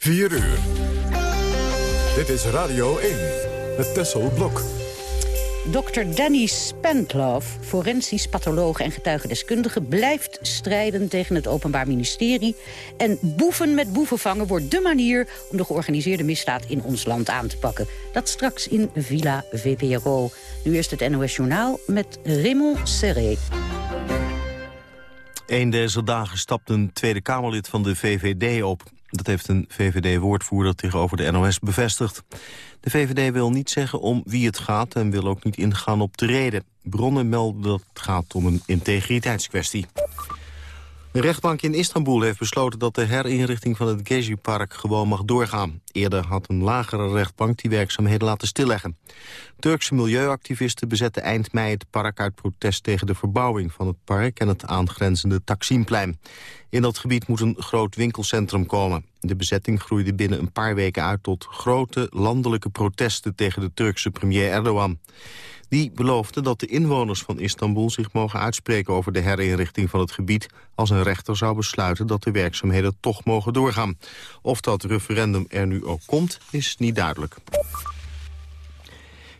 4 uur. Dit is Radio 1, het Tessel Blok. Dr. Danny Spendlove, forensisch patholoog en getuigendeskundige... blijft strijden tegen het Openbaar Ministerie. En boeven met boeven vangen wordt de manier... om de georganiseerde misdaad in ons land aan te pakken. Dat straks in Villa VPRO. Nu eerst het NOS Journaal met Raymond Serré. Een deze dagen stapt een Tweede Kamerlid van de VVD op. Dat heeft een VVD-woordvoerder tegenover de NOS bevestigd. De VVD wil niet zeggen om wie het gaat en wil ook niet ingaan op de reden. Bronnen melden dat het gaat om een integriteitskwestie. De rechtbank in Istanbul heeft besloten dat de herinrichting van het Gezi-park gewoon mag doorgaan. Eerder had een lagere rechtbank die werkzaamheden laten stilleggen. Turkse milieuactivisten bezetten eind mei het park uit protest tegen de verbouwing van het park en het aangrenzende Taksimplein. In dat gebied moet een groot winkelcentrum komen. De bezetting groeide binnen een paar weken uit tot grote landelijke protesten tegen de Turkse premier Erdogan. Die beloofde dat de inwoners van Istanbul zich mogen uitspreken over de herinrichting van het gebied als een rechter zou besluiten dat de werkzaamheden toch mogen doorgaan. Of dat referendum er nu ook komt, is niet duidelijk.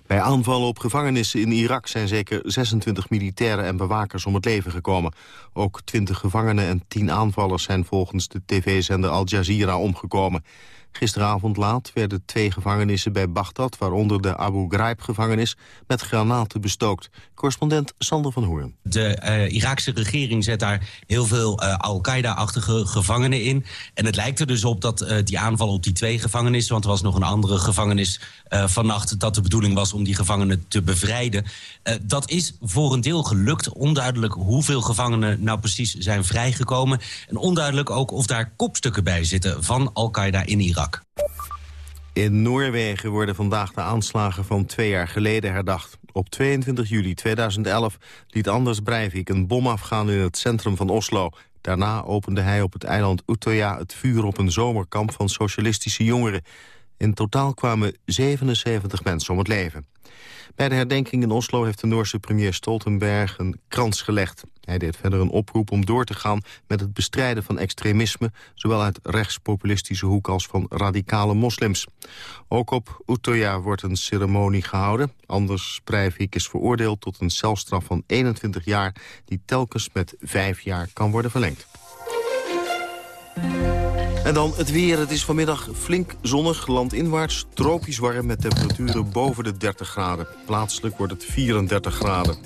Bij aanvallen op gevangenissen in Irak zijn zeker 26 militairen en bewakers om het leven gekomen. Ook 20 gevangenen en 10 aanvallers zijn volgens de tv-zender Al Jazeera omgekomen. Gisteravond laat werden twee gevangenissen bij Bagdad... waaronder de Abu Ghraib-gevangenis, met granaten bestookt. Correspondent Sander van Hoorn. De uh, Iraakse regering zet daar heel veel uh, Al-Qaeda-achtige gevangenen in. En het lijkt er dus op dat uh, die aanval op die twee gevangenissen... want er was nog een andere gevangenis vannacht... dat de bedoeling was om die gevangenen te bevrijden. dat is voor een deel gelukt. Onduidelijk hoeveel gevangenen nou precies zijn vrijgekomen. En onduidelijk ook of daar kopstukken bij zitten van Al-Qaeda in Irak. In Noorwegen worden vandaag de aanslagen van twee jaar geleden herdacht. Op 22 juli 2011 liet Anders Breivik een bom afgaan in het centrum van Oslo. Daarna opende hij op het eiland Utøya het vuur op een zomerkamp van socialistische jongeren. In totaal kwamen 77 mensen om het leven. Bij de herdenking in Oslo heeft de Noorse premier Stoltenberg een krans gelegd. Hij deed verder een oproep om door te gaan met het bestrijden van extremisme... zowel uit rechtspopulistische hoek als van radicale moslims. Ook op Utøya wordt een ceremonie gehouden. Anders Breivik is veroordeeld tot een celstraf van 21 jaar... die telkens met vijf jaar kan worden verlengd. En dan het weer. Het is vanmiddag flink zonnig, landinwaarts, tropisch warm... met temperaturen boven de 30 graden. Plaatselijk wordt het 34 graden.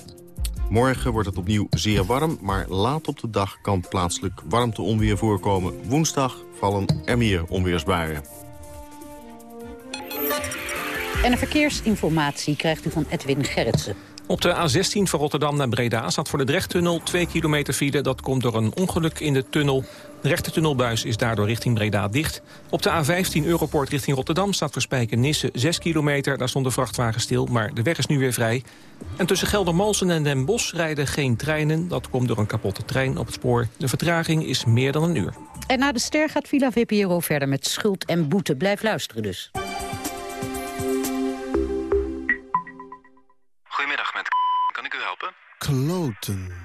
Morgen wordt het opnieuw zeer warm, maar laat op de dag kan plaatselijk warmteonweer voorkomen. Woensdag vallen er meer onweersbuien. En een verkeersinformatie krijgt u van Edwin Gerritsen. Op de A16 van Rotterdam naar Breda staat voor de Drechttunnel 2 kilometer file. Dat komt door een ongeluk in de tunnel. De rechte tunnelbuis is daardoor richting Breda dicht. Op de A15 Europort richting Rotterdam staat voor Spijken-Nisse 6 kilometer. Daar stond de vrachtwagen stil, maar de weg is nu weer vrij. En tussen Geldermalsen en Den Bosch rijden geen treinen. Dat komt door een kapotte trein op het spoor. De vertraging is meer dan een uur. En na de ster gaat Villa VPRO verder met schuld en boete. Blijf luisteren dus. Goedemiddag, met kan ik u helpen? Kloten.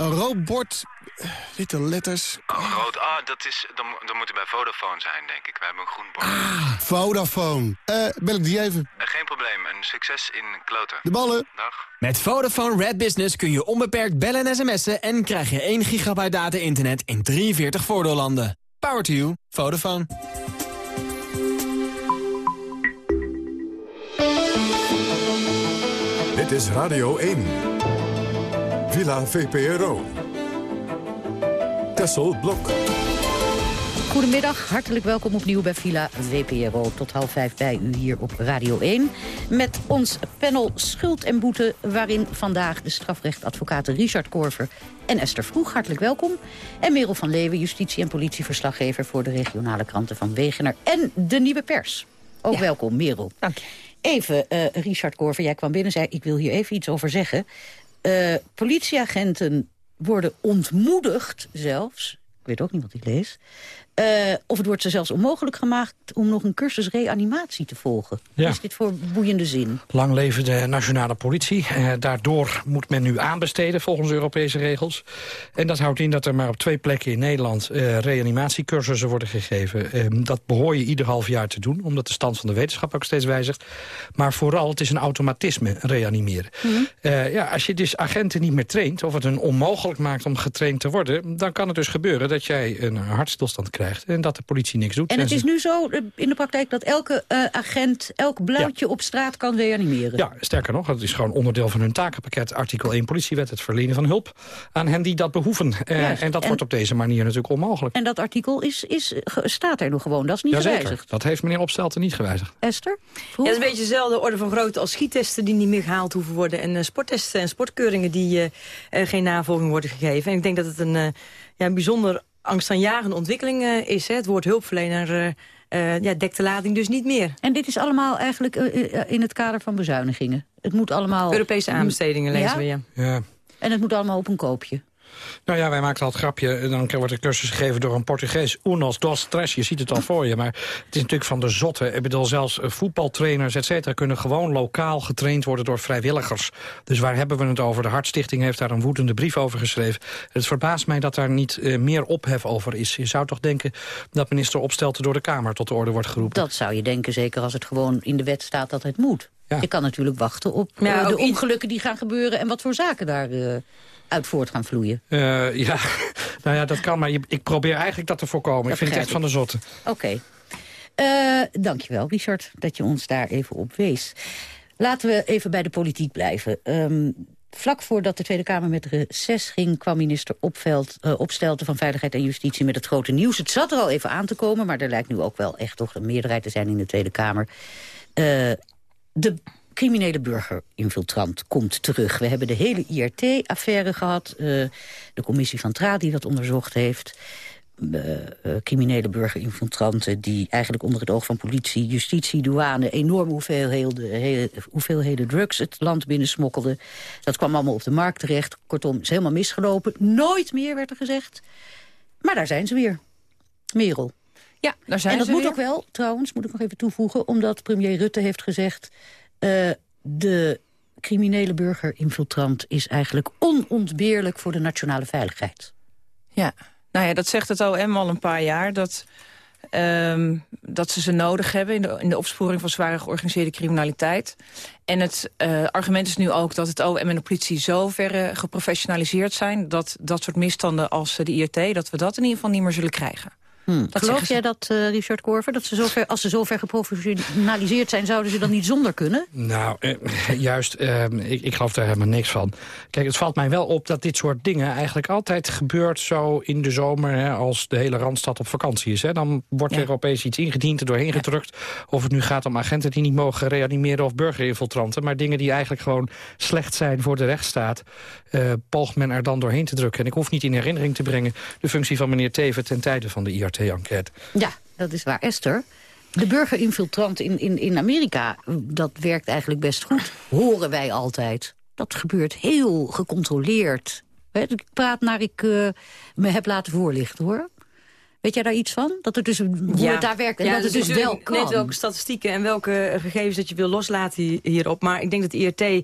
Een rood bord, witte letters. Oh, rood. Ah, dat, is, dan, dan moet u bij Vodafone zijn, denk ik. We hebben een groen bord. Ah, Vodafone. Eh, bel ik die even? Uh, geen probleem. Een succes in kloten. De ballen. Dag. Met Vodafone Red Business kun je onbeperkt bellen en sms'en... en krijg je 1 gigabyte data-internet in 43 voordeellanden. Power to you. Vodafone. Dit is Radio 1. Villa VPRO. Tessel Blok. Goedemiddag, hartelijk welkom opnieuw bij Villa VPRO. Tot half vijf bij u hier op Radio 1. Met ons panel Schuld en Boete... waarin vandaag de strafrechtadvocaten Richard Korver en Esther Vroeg. Hartelijk welkom. En Merel van Leeuwen, justitie- en politieverslaggever... voor de regionale kranten van Wegener en De Nieuwe Pers. Ook Ja. welkom, Merel. Dank je. Even, uh, Richard Korver, jij kwam binnen en zei... ik wil hier even iets over zeggen. Uh, politieagenten worden ontmoedigd zelfs... ik weet ook niet wat ik lees... Uh, of het wordt ze zelfs onmogelijk gemaakt om nog een cursus reanimatie te volgen. Ja. Is dit voor boeiende zin? Lang leven de nationale politie. Uh, daardoor moet men nu aanbesteden volgens Europese regels. En dat houdt in dat er maar op twee plekken in Nederland uh, reanimatiecursussen worden gegeven. Ehm, dat behoor je ieder half jaar te doen, omdat de stand van de wetenschap ook steeds wijzigt. Maar vooral, het is een automatisme reanimeren. Mm ja, als je dus agenten niet meer traint, of het hun onmogelijk maakt om getraind te worden... dan kan het dus gebeuren dat jij een hartstilstand krijgt en dat de politie niks doet. En het is nu zo eh, in de praktijk dat elke uh, agent, elk blauwtje op straat kan reanimeren? Ja, sterker nog, het is gewoon onderdeel van hun takenpakket. Artikel 1 politiewet, het verlenen van hulp aan hen die dat behoeven. Uh, en dat wordt op deze manier natuurlijk onmogelijk. En dat artikel is, is, staat er nog gewoon, dat is niet Jazeker. gewijzigd? dat heeft meneer Opstelten niet gewijzigd. Esther? Ja, het is een beetje dezelfde orde van grootte als schiettesten die niet meer gehaald hoeven worden. En sporttesten en sportkeuringen die geen navolging worden gegeven. En ik denk dat het een, ja, een bijzonder angstaanjagende ontwikkeling uh, is. Hè. Het woord hulpverlener uh, uh, ja, dekt de lading dus niet meer. En dit is allemaal eigenlijk in het kader van bezuinigingen? Het moet allemaal... Europese aanbestedingen lezen we, ja. ja. En het moet allemaal op een koopje? Nou ja, wij maken al het grapje. Dan wordt de cursus gegeven door een Portugees. Unos, dos, tres. Je ziet het al voor je. Maar het is natuurlijk van de zotte. Ik bedoel, zelfs voetbaltrainers, et cetera... kunnen gewoon lokaal getraind worden door vrijwilligers. Dus waar hebben we het over? De Hartstichting heeft daar een woedende brief over geschreven. Het verbaast mij dat daar niet uh, meer ophef over is. Je zou toch denken dat minister Opstelten door de Kamer tot de orde wordt geroepen? Dat zou je denken, zeker als het gewoon in de wet staat dat het moet. Ja. Je kan natuurlijk wachten op ja, uh, de ongelukken die gaan gebeuren... en wat voor zaken daar... Uh, uit voort gaan vloeien. Uh, ja, nou ja, dat kan, maar ik probeer eigenlijk dat te voorkomen. Dat ik vind het echt van de zotte. Oké. Okay. Uh, dankjewel, Richard, dat je ons daar even op wees. Laten we even bij de politiek blijven. Um, vlak voordat de Tweede Kamer met reces ging... kwam minister Opveld, uh, Opstelten van Veiligheid en Justitie met het grote nieuws. Het zat er al even aan te komen, maar er lijkt nu ook wel echt toch een meerderheid te zijn in de Tweede Kamer. Uh, de criminele burgerinfiltrant komt terug. We hebben de hele IRT-affaire gehad. Uh, de commissie van Tra die dat onderzocht heeft. Uh, criminele burgerinfiltranten die eigenlijk onder het oog van politie, justitie, douane... enorme hoeveelheden, hoeveelheden drugs het land binnensmokkelden. Dat kwam allemaal op de markt terecht. Kortom, is helemaal misgelopen. Nooit meer, werd er gezegd. Maar daar zijn ze weer. Merel. Ja, daar zijn en dat ze moet weer. ook wel, trouwens, moet ik nog even toevoegen... omdat premier Rutte heeft gezegd... Uh, de criminele burgerinfiltrant is eigenlijk onontbeerlijk voor de nationale veiligheid. Ja, nou ja, dat zegt het OM al een paar jaar. Dat, um, dat ze ze nodig hebben in de, in de opsporing van zware georganiseerde criminaliteit. En het uh, argument is nu ook dat het OM en de politie zo ver geprofessionaliseerd zijn... dat dat soort misstanden als de IRT, dat we dat in ieder geval niet meer zullen krijgen. Hmm. Geloof jij dat, uh, Richard Korver, dat ze zover, als ze zover geprofessionaliseerd zijn... zouden ze dan niet zonder kunnen? Nou, eh, juist, eh, ik, ik geloof daar helemaal niks van. Kijk, het valt mij wel op dat dit soort dingen eigenlijk altijd gebeurt... zo in de zomer, hè, als de hele Randstad op vakantie is. Hè. Dan wordt ja. er opeens iets ingediend, er doorheen ja. gedrukt. Of het nu gaat om agenten die niet mogen reanimeren... of burgerinfiltranten, maar dingen die eigenlijk gewoon slecht zijn voor de rechtsstaat... Uh, poogt men er dan doorheen te drukken. En ik hoef niet in herinnering te brengen de functie van meneer Teven... ten tijde van de IRT. Ja, dat is waar. Esther, de burgerinfiltrant in, in, in Amerika, dat werkt eigenlijk best goed. Horen wij altijd. Dat gebeurt heel gecontroleerd. Ik praat naar ik uh, me heb laten voorlichten, hoor. Weet jij daar iets van? Dat het dus hoe ja. het daar werkt en ja, dat het dus, dus wel kan. Net welke statistieken en welke gegevens dat je wil loslaten hierop. Maar ik denk dat de IRT, uh,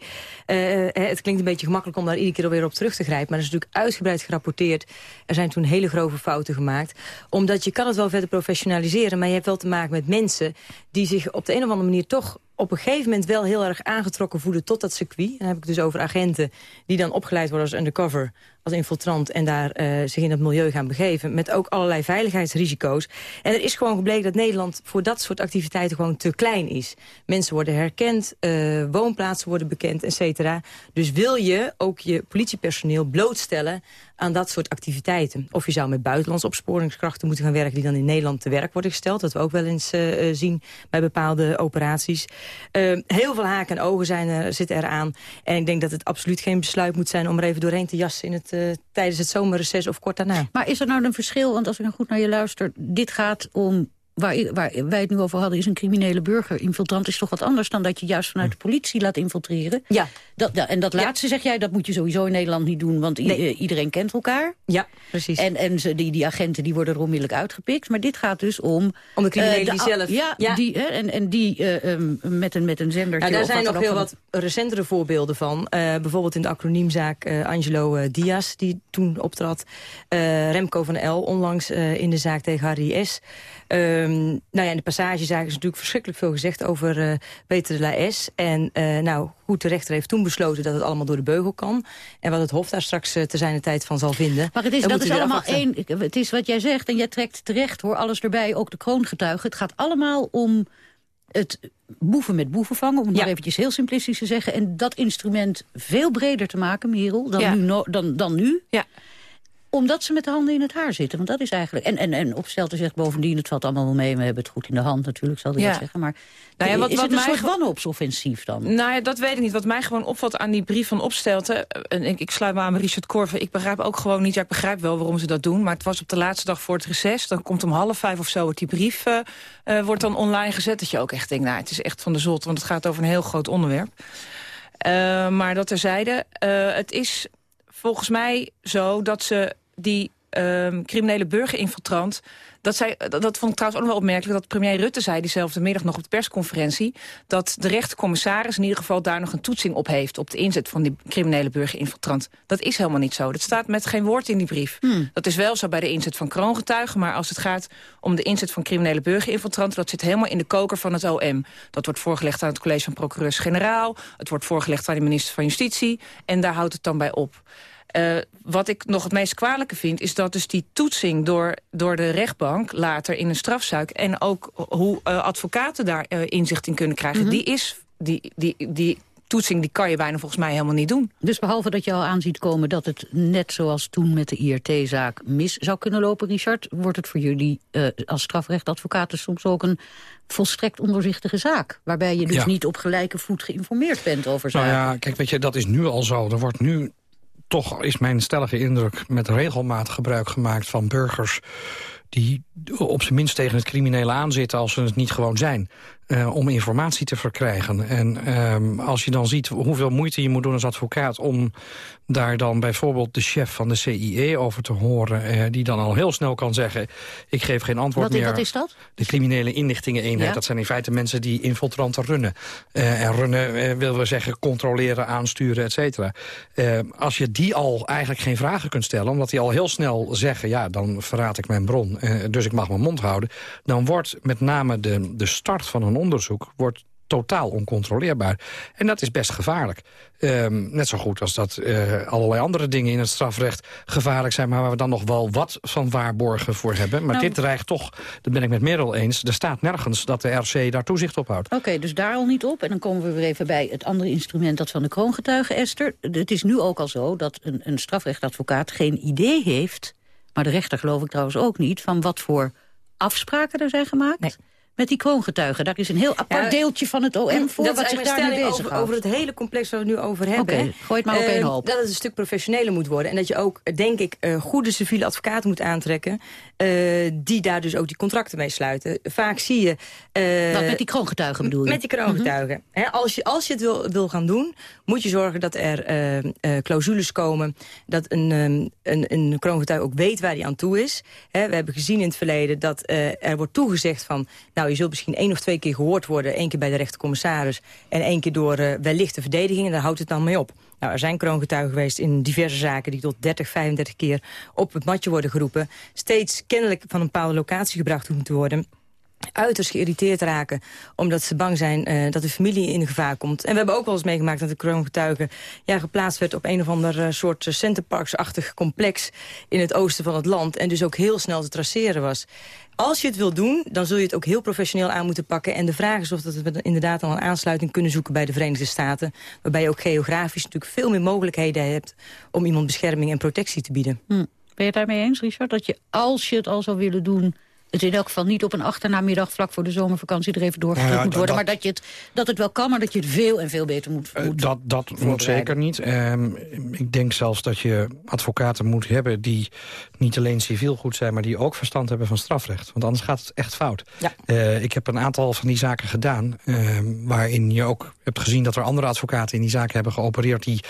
het klinkt een beetje gemakkelijk om daar iedere keer alweer op terug te grijpen. Maar dat is natuurlijk uitgebreid gerapporteerd. Er zijn toen hele grove fouten gemaakt. Omdat je kan het wel verder professionaliseren, maar je hebt wel te maken met mensen die zich op de een of andere manier toch op een gegeven moment wel heel erg aangetrokken voelen tot dat circuit. Dan heb ik dus over agenten die dan opgeleid worden als undercover, als infiltrant... en daar uh, zich in het milieu gaan begeven, met ook allerlei veiligheidsrisico's. En er is gewoon gebleken dat Nederland voor dat soort activiteiten gewoon te klein is. Mensen worden herkend, uh, woonplaatsen worden bekend, et cetera. Dus wil je ook je politiepersoneel blootstellen aan dat soort activiteiten. Of je zou met buitenlandse opsporingskrachten moeten gaan werken... die dan in Nederland te werk worden gesteld. Dat we ook wel eens uh, zien bij bepaalde operaties. Uh, heel veel haken en ogen zijn zitten eraan. En ik denk dat het absoluut geen besluit moet zijn... om er even doorheen te jassen in het, uh, tijdens het zomerreces of kort daarna. Maar is er nou een verschil? Want als ik nou goed naar je luister... dit gaat om waar, waar wij het nu over hadden... is een criminele burgerinfiltrant... is toch wat anders dan dat je juist vanuit de politie laat infiltreren. Ja. Dat, en dat laatste zeg jij, dat moet je sowieso in Nederland niet doen... want iedereen kent elkaar. Ja, precies. En, en ze, die, die agenten die worden er onmiddellijk uitgepikt. Maar dit gaat dus om... Om de criminelen die zelf... Ja, Die, hè, en, en die met, een, met een zender. Nou, daar zijn nog heel wat recentere voorbeelden van. bijvoorbeeld in de acroniemzaak Angelo Diaz... die toen optrad. Remco van L onlangs in de zaak tegen Harry S. Um, nou ja, in de passagezaak is natuurlijk verschrikkelijk veel gezegd over uh, Peter de La S. En uh, nou, goed, de rechter heeft toen besloten dat het allemaal door de beugel kan. En wat het Hof daar straks uh, te zijn de tijd van zal vinden. Maar het is, dat is allemaal één. Het is wat jij zegt en jij trekt terecht hoor, alles erbij, ook de kroongetuigen. Het gaat allemaal om het boeven met boeven vangen, om het maar eventjes heel simplistisch te zeggen. En dat instrument veel breder te maken, Merel, dan, ja. nu, dan, dan nu. Ja omdat ze met de handen in het haar zitten. Want dat is eigenlijk... En, en, en Opstelten zegt bovendien, het valt allemaal wel mee... we hebben het goed in de hand natuurlijk, zal hij ja. dat zeggen. Maar nou ja, wat, is het een soort wanhoopsoffensief dan? Nou ja, dat weet ik niet. Wat mij gewoon opvalt aan die brief van Opstelten... en ik, ik sluit me aan Richard Korver... ik begrijp ook gewoon niet... ja, ik begrijp wel waarom ze dat doen... maar het was op de laatste dag voor het reces. Dan komt om half vijf of zo wordt die brief uh, uh, wordt dan online gezet. Dat je ook echt denkt, nou, het is echt van de zot... want het gaat over een heel groot onderwerp. Uh, maar dat terzijde, het is volgens mij zo dat ze die um, criminele burgerinfiltrant... Dat, zij, dat, dat, vond ik trouwens ook wel opmerkelijk... dat premier Rutte zei diezelfde middag nog op de persconferentie... dat de rechtercommissaris in ieder geval daar nog een toetsing op heeft... op de inzet van die criminele burgerinfiltrant. Dat is helemaal niet zo. Dat staat met geen woord in die brief. Hmm. Dat is wel zo bij de inzet van kroongetuigen... maar als het gaat om de inzet van criminele burgerinfiltranten... dat zit helemaal in de koker van het OM. Dat wordt voorgelegd aan het college van procureurs-generaal... het wordt voorgelegd aan de minister van Justitie... en daar houdt het dan bij op. Uh, wat ik nog het meest kwalijke vind... is dat dus die toetsing door, door de rechtbank later in een strafzaak... en ook hoe uh, advocaten daar uh, inzicht in kunnen krijgen... Mm -hmm. die is die, die, die toetsing die kan je bijna volgens mij helemaal niet doen. Dus behalve dat je al aanziet komen dat het net zoals toen met de IRT-zaak mis zou kunnen lopen, Richard, wordt het voor jullie uh, als strafrechtadvocaten soms ook een volstrekt ondoorzichtige zaak. Waarbij je dus ja. niet op gelijke voet geïnformeerd bent over zaken. Nou ja, kijk, weet je, dat is nu al zo. Er wordt nu toch is mijn stellige indruk met regelmaat gebruik gemaakt van burgers die op zijn minst tegen het criminele aanzitten als ze het niet gewoon zijn. Uh, om informatie te verkrijgen. En um, als je dan ziet hoeveel moeite je moet doen als advocaat... om daar dan bijvoorbeeld de chef van de CIE over te horen... Uh, die dan al heel snel kan zeggen... ik geef geen antwoord wat, meer. Wat is dat? De criminele inlichtingeneenheid. Ja? Dat zijn in feite mensen die infiltranten runnen. Uh, en runnen willen we zeggen controleren, aansturen, et cetera. als je die al eigenlijk geen vragen kunt stellen... omdat die al heel snel zeggen... ja, dan verraad ik mijn bron, dus ik mag mijn mond houden... dan wordt met name de, de start van een onderzoek wordt totaal oncontroleerbaar. En dat is best gevaarlijk. Um, net zo goed als dat uh, allerlei andere dingen in het strafrecht gevaarlijk zijn... maar waar we dan nog wel wat van waarborgen voor hebben. Maar nou, dit dreigt toch, dat ben ik met Merel eens... er staat nergens dat de RC daar toezicht op houdt. Oké, okay, dus daar al niet op. En dan komen we weer even bij het andere instrument... dat van de kroongetuige, Esther. Het is nu ook al zo dat een, een strafrechtadvocaat geen idee heeft... maar de rechter geloof ik trouwens ook niet... van wat voor afspraken er zijn gemaakt... Nee met die kroongetuigen. Daar is een heel apart ja, deeltje van het OM voor wat zich daar mee bezig over, over het hele complex waar we het nu over hebben. Okay, gooi het maar op één uh, hoop. Dat het een stuk professioneler moet worden. En dat je ook, denk ik, uh, goede civiele advocaten moet aantrekken... Uh, die daar dus ook die contracten mee sluiten. Vaak zie je... wat met die kroongetuigen bedoel je? Met die kroongetuigen. He, als, je, als je het wil, wil gaan doen, moet je zorgen dat er clausules komen... dat een, um, een, een kroongetuige ook weet waar hij aan toe is. He, we hebben gezien in het verleden dat er wordt toegezegd van... nou, nou, je zult misschien één of twee keer gehoord worden. één keer bij de rechtercommissaris en één keer door uh, wellicht de verdediging. En daar houdt het dan mee op. Nou, er zijn kroongetuigen geweest in diverse zaken... die tot 30, 35 keer op het matje worden geroepen. Steeds kennelijk van een bepaalde locatie gebracht hoeven te worden uiterst geïrriteerd raken... omdat ze bang zijn uh, dat de familie in gevaar komt. En we hebben ook wel eens meegemaakt dat de kroongetuige... Ja, geplaatst werd op een of ander uh, soort centerparksachtig complex... in het oosten van het land en dus ook heel snel te traceren was. Als je het wil doen, dan zul je het ook heel professioneel aan moeten pakken. En de vraag is of dat we inderdaad al een aansluiting kunnen zoeken bij de Verenigde Staten. Waarbij je ook geografisch natuurlijk veel meer mogelijkheden hebt... om iemand bescherming en protectie te bieden. Hm. Ben je het daarmee eens, Richard? Dat je, als je het al zou willen doen het in elk geval niet op een achternamiddag... vlak voor de zomervakantie er even doorgevoerd Nou ja, moet worden. dat- maar dat, je het, dat het wel kan, maar dat je het veel en veel beter moet, Eh, moet dat dat moet zeker niet. Ehm, ik denk zelfs dat je advocaten moet hebben... die niet alleen civiel goed zijn... maar die ook verstand hebben van strafrecht. Want anders gaat het echt fout. Ja. Eh, ik heb een aantal van die zaken gedaan... ehm, waarin je ook hebt gezien dat er andere advocaten... in die zaken hebben geopereerd... die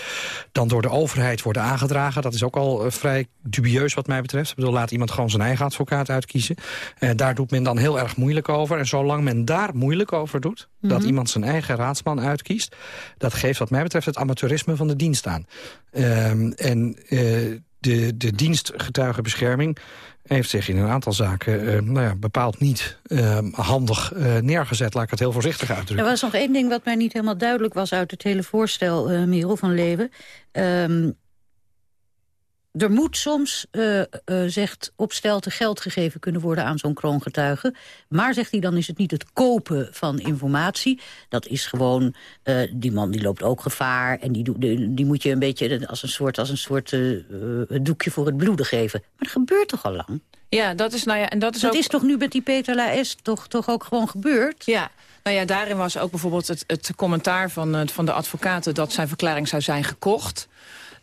dan door de overheid worden aangedragen. Dat is ook al eh, vrij dubieus wat mij betreft. Ik bedoel, laat iemand gewoon zijn eigen advocaat uitkiezen. Eh, daar doet men dan heel erg moeilijk over. En zolang men daar moeilijk over doet... dat iemand zijn eigen raadsman uitkiest... dat geeft wat mij betreft het amateurisme van de dienst aan. Ehm, en eh, de, de dienst getuigenbescherming heeft zich in een aantal zaken eh, nou ja, bepaald niet eh, handig neergezet. Laat ik het heel voorzichtig uitdrukken. Er was nog één ding wat mij niet helemaal duidelijk was uit het hele voorstel, Merel van Leeuwen. Ehm, er moet soms, eh, eh, zegt Opstelten, geld gegeven kunnen worden aan zo'n kroongetuige. Maar, zegt hij, dan is het niet het kopen van informatie. Dat is gewoon, eh, die man die loopt ook gevaar. En die, die, die moet je een beetje als een soort, als een soort doekje voor het bloeden geven. Maar dat gebeurt toch al lang? Ja, dat is, nou ja, en dat is Dat ook... is toch nu met die Peter Laes toch, toch ook gewoon gebeurd? Ja, nou ja, daarin was ook bijvoorbeeld het, het commentaar van, van de advocaten... dat zijn verklaring zou zijn gekocht.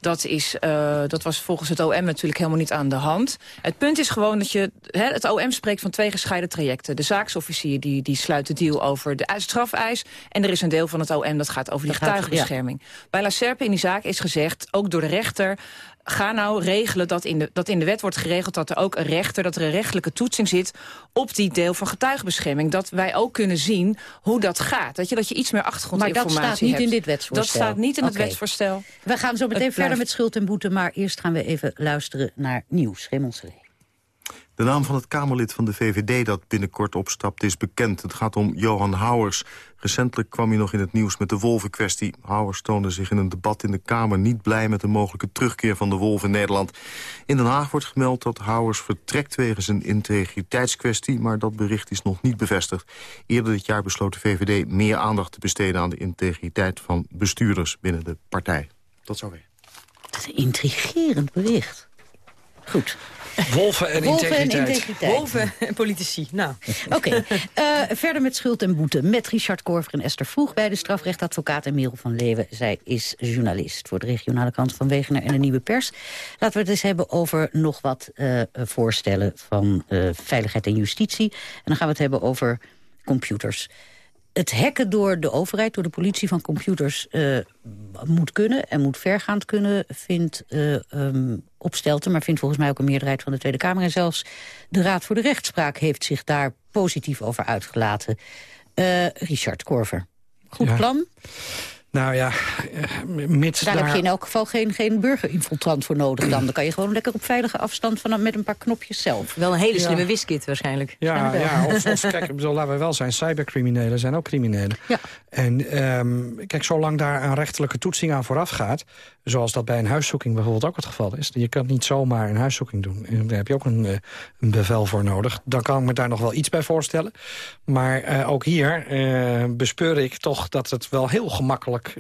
Dat, is, eh, dat was volgens het OM natuurlijk helemaal niet aan de hand. Het punt is gewoon dat je... Hè, het OM spreekt van twee gescheiden trajecten. De zaaksofficier die, die sluit de deal over de strafeis... en er is een deel van het OM dat gaat over die Dat gaat- getuigenbescherming. Bij La Serpe in die zaak is gezegd, ook door de rechter... ga nou regelen dat in, de, dat in de wet wordt geregeld... dat er ook een rechter, dat er een rechtelijke toetsing zit... op die deel van getuigenbescherming. Dat wij ook kunnen zien hoe dat gaat. Dat je, dat je iets meer Maar achtergrondinformatie dat staat niet hebt. in dit wetsvoorstel. Dat staat niet in het wetsvoorstel. We gaan zo meteen Het verder blijft- met schuld en boete... maar eerst gaan we even luisteren naar nieuws. Raymond. De naam van het Kamerlid van de VVD dat binnenkort opstapt is bekend. Het gaat om Johan Houwers. Recentelijk kwam hij nog in het nieuws met de wolvenkwestie. Houwers toonde zich in een debat in de Kamer niet blij... met de mogelijke terugkeer van de wolf in Nederland. In Den Haag wordt gemeld dat Houwers vertrekt wegens een integriteitskwestie... maar dat bericht is nog niet bevestigd. Eerder dit jaar besloot de VVD meer aandacht te besteden... aan de integriteit van bestuurders binnen de partij. Tot zover. Dat is een intrigerend bericht. Goed. Wolven en Wolven en integriteit. integriteit. Wolven en politici. Nou, Oké, eh, verder met schuld en boete met Richard Korver en Esther Vroeg... bij de strafrechtadvocaat en Merel van Leeuwen. Zij is journalist voor de regionale krant van Wegener en de Nieuwe Pers. Laten we het eens hebben over nog wat eh, voorstellen van eh, veiligheid en justitie. En dan gaan we het hebben over computers. Het hacken door de overheid, door de politie van computers... eh, moet kunnen en moet vergaand kunnen, vindt eh um, Opstelten... maar vindt volgens mij ook een meerderheid van de Tweede Kamer. En zelfs de Raad voor de Rechtspraak heeft zich daar positief over uitgelaten. Eh, Richard Korver. Goed Ja. plan. Nou ja, eh, mits Daar, daar... heb je in elk geval geen, geen burgerinfiltrant voor nodig dan. Dan kan je gewoon lekker op veilige afstand van, met een paar knopjes zelf. wel een hele Ja. slimme wiskit waarschijnlijk. Ja, ja of, of kijk, ik bedoel, laten we wel zijn, cybercriminelen zijn ook criminelen. Ja. En ehm, kijk, zolang daar een rechterlijke toetsing aan vooraf gaat... zoals dat bij een huiszoeking bijvoorbeeld ook het geval is... je kan niet zomaar een huiszoeking doen. En daar heb je ook een, eh, een bevel voor nodig. Dan kan ik me daar nog wel iets bij voorstellen. Maar eh, ook hier eh, bespeur ik toch dat het wel heel gemakkelijk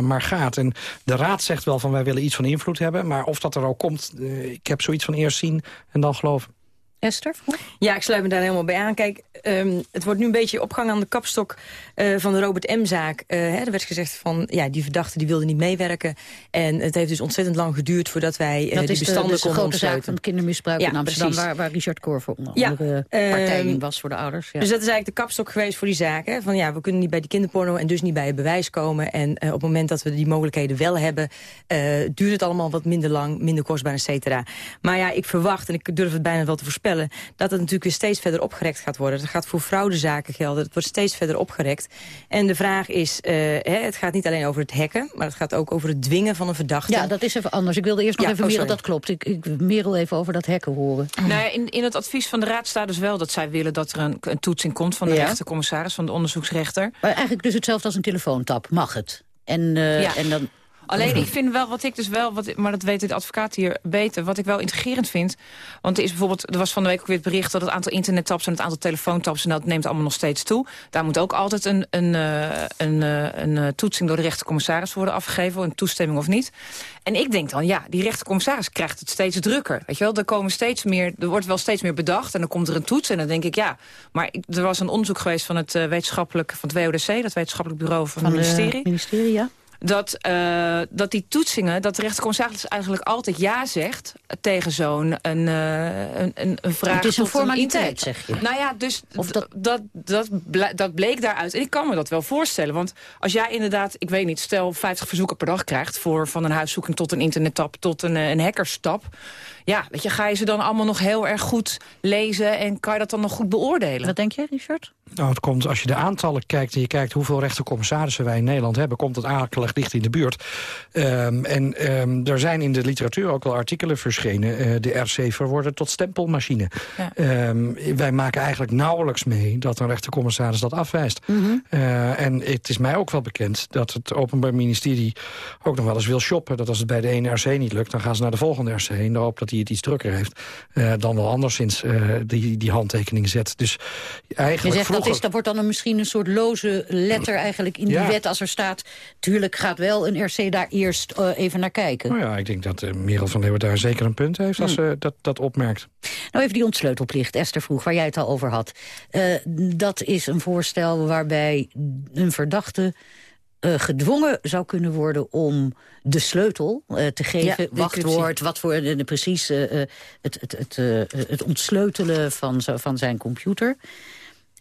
maar gaat. En de raad zegt wel van wij willen iets van invloed hebben... maar of dat er ook komt, ik heb zoiets van eerst zien en dan geloven. Esther? Ja, ik sluit me daar helemaal bij aan. Kijk, ehm, het wordt nu een beetje opgang aan de kapstok eh, van de Robert M-zaak. Eh, hè, er werd gezegd van, ja, die verdachte die wilde niet meewerken. En het heeft dus ontzettend lang geduurd voordat wij eh, dat die is de, bestanden dus de konden grote zaak ontsluiten. van het kindermisbruik Ja, in Amsterdam... Waar, waar Richard Korver onder Ja, andere ehm, partij in was voor de ouders. Ja. Dus dat is eigenlijk de kapstok geweest voor die zaak. Hè? Van ja, we kunnen niet bij die kinderporno en dus niet bij het bewijs komen. En eh, op het moment dat we die mogelijkheden wel hebben... eh, duurt het allemaal wat minder lang, minder kostbaar, et cetera. Maar ja, ik verwacht, en ik durf het bijna wel te voorspellen... dat het natuurlijk weer steeds verder opgerekt gaat worden. Dat gaat voor fraudezaken gelden. Het wordt steeds verder opgerekt. En de vraag is, eh, hè, het gaat niet alleen over het hacken... maar het gaat ook over het dwingen van een verdachte. Ja, dat is even anders. Ik wilde eerst nog Ja, even oh, Merel, dat klopt. Ik, ik Merel even over dat hacken horen. Nou ja, in, in het advies van de raad staat dus wel dat zij willen dat er een, een toetsing komt van de Ja. rechtercommissaris, van de onderzoeksrechter. Maar eigenlijk dus hetzelfde als een telefoontap. Mag het? En, eh, Ja. en dan... Alleen ik vind wel, wat ik dus wel, wat, maar dat weet de advocaat hier beter... wat ik wel integrerend vind, want er is bijvoorbeeld... er was van de week ook weer het bericht dat het aantal internettaps... en het aantal telefoontaps, en dat neemt allemaal nog steeds toe. Daar moet ook altijd een, een, eh, een, een, een eh, toetsing door de rechtercommissaris worden afgegeven... een toestemming of niet. En ik denk dan, ja, die rechtercommissaris krijgt het steeds drukker. Weet je wel, er, komen steeds meer, er wordt wel steeds meer bedacht en dan komt er een toets. En dan denk ik, ja, maar er was een onderzoek geweest van het uh, wetenschappelijk, van het WODC, dat wetenschappelijk bureau van, van het ministerie. ministerie, ja dat, uh, dat die toetsingen, dat de rechtercommissaris eigenlijk altijd ja zegt tegen zo'n een, uh, een, een, een, vraag. Het is een formaliteit, zeg je. Nou ja, dus of dat... Dat, dat, dat bleek daaruit. En ik kan me dat wel voorstellen. Want als jij inderdaad, ik weet niet, stel 50 verzoeken per dag krijgt... voor van een huiszoeking tot een internettap tot een, een hackerstap ja, weet je, ga je ze dan allemaal nog heel erg goed lezen... en kan je dat dan nog goed beoordelen? Wat denk je, Richard? Nou, het komt, als je de aantallen kijkt en je kijkt hoeveel rechtercommissarissen wij in Nederland hebben... komt het akelig dicht in de buurt. Um, en um, er zijn in de literatuur ook wel artikelen verschenen. Uh, de RC verworden tot stempelmachine. Ja. Um, wij maken eigenlijk nauwelijks mee dat een rechtercommissaris dat afwijst. Mm -hmm. uh, en het is mij ook wel bekend dat het Openbaar Ministerie ook nog wel eens wil shoppen. Dat als het bij de ene RC niet lukt, dan gaan ze naar de volgende RC... in de hoop dat hij het iets drukker heeft. Uh, dan wel anderszins die, die handtekening zet. Dus eigenlijk dat, is, dat wordt dan een, misschien een soort loze letter eigenlijk in die wet als er staat... tuurlijk gaat wel een RC daar eerst uh, even naar kijken. Nou ja, ik denk dat uh, Merel van Leeuwen daar zeker een punt heeft als hmm. ze dat, dat opmerkt. Nou even die ontsleutelplicht, Esther vroeg, waar jij het al over had. Uh, dat is een voorstel waarbij een verdachte... Uh, gedwongen zou kunnen worden om de sleutel uh, te geven, ja, wachtwoord, wat voor uh, precies het, het, het, het ontsleutelen van, van zijn computer.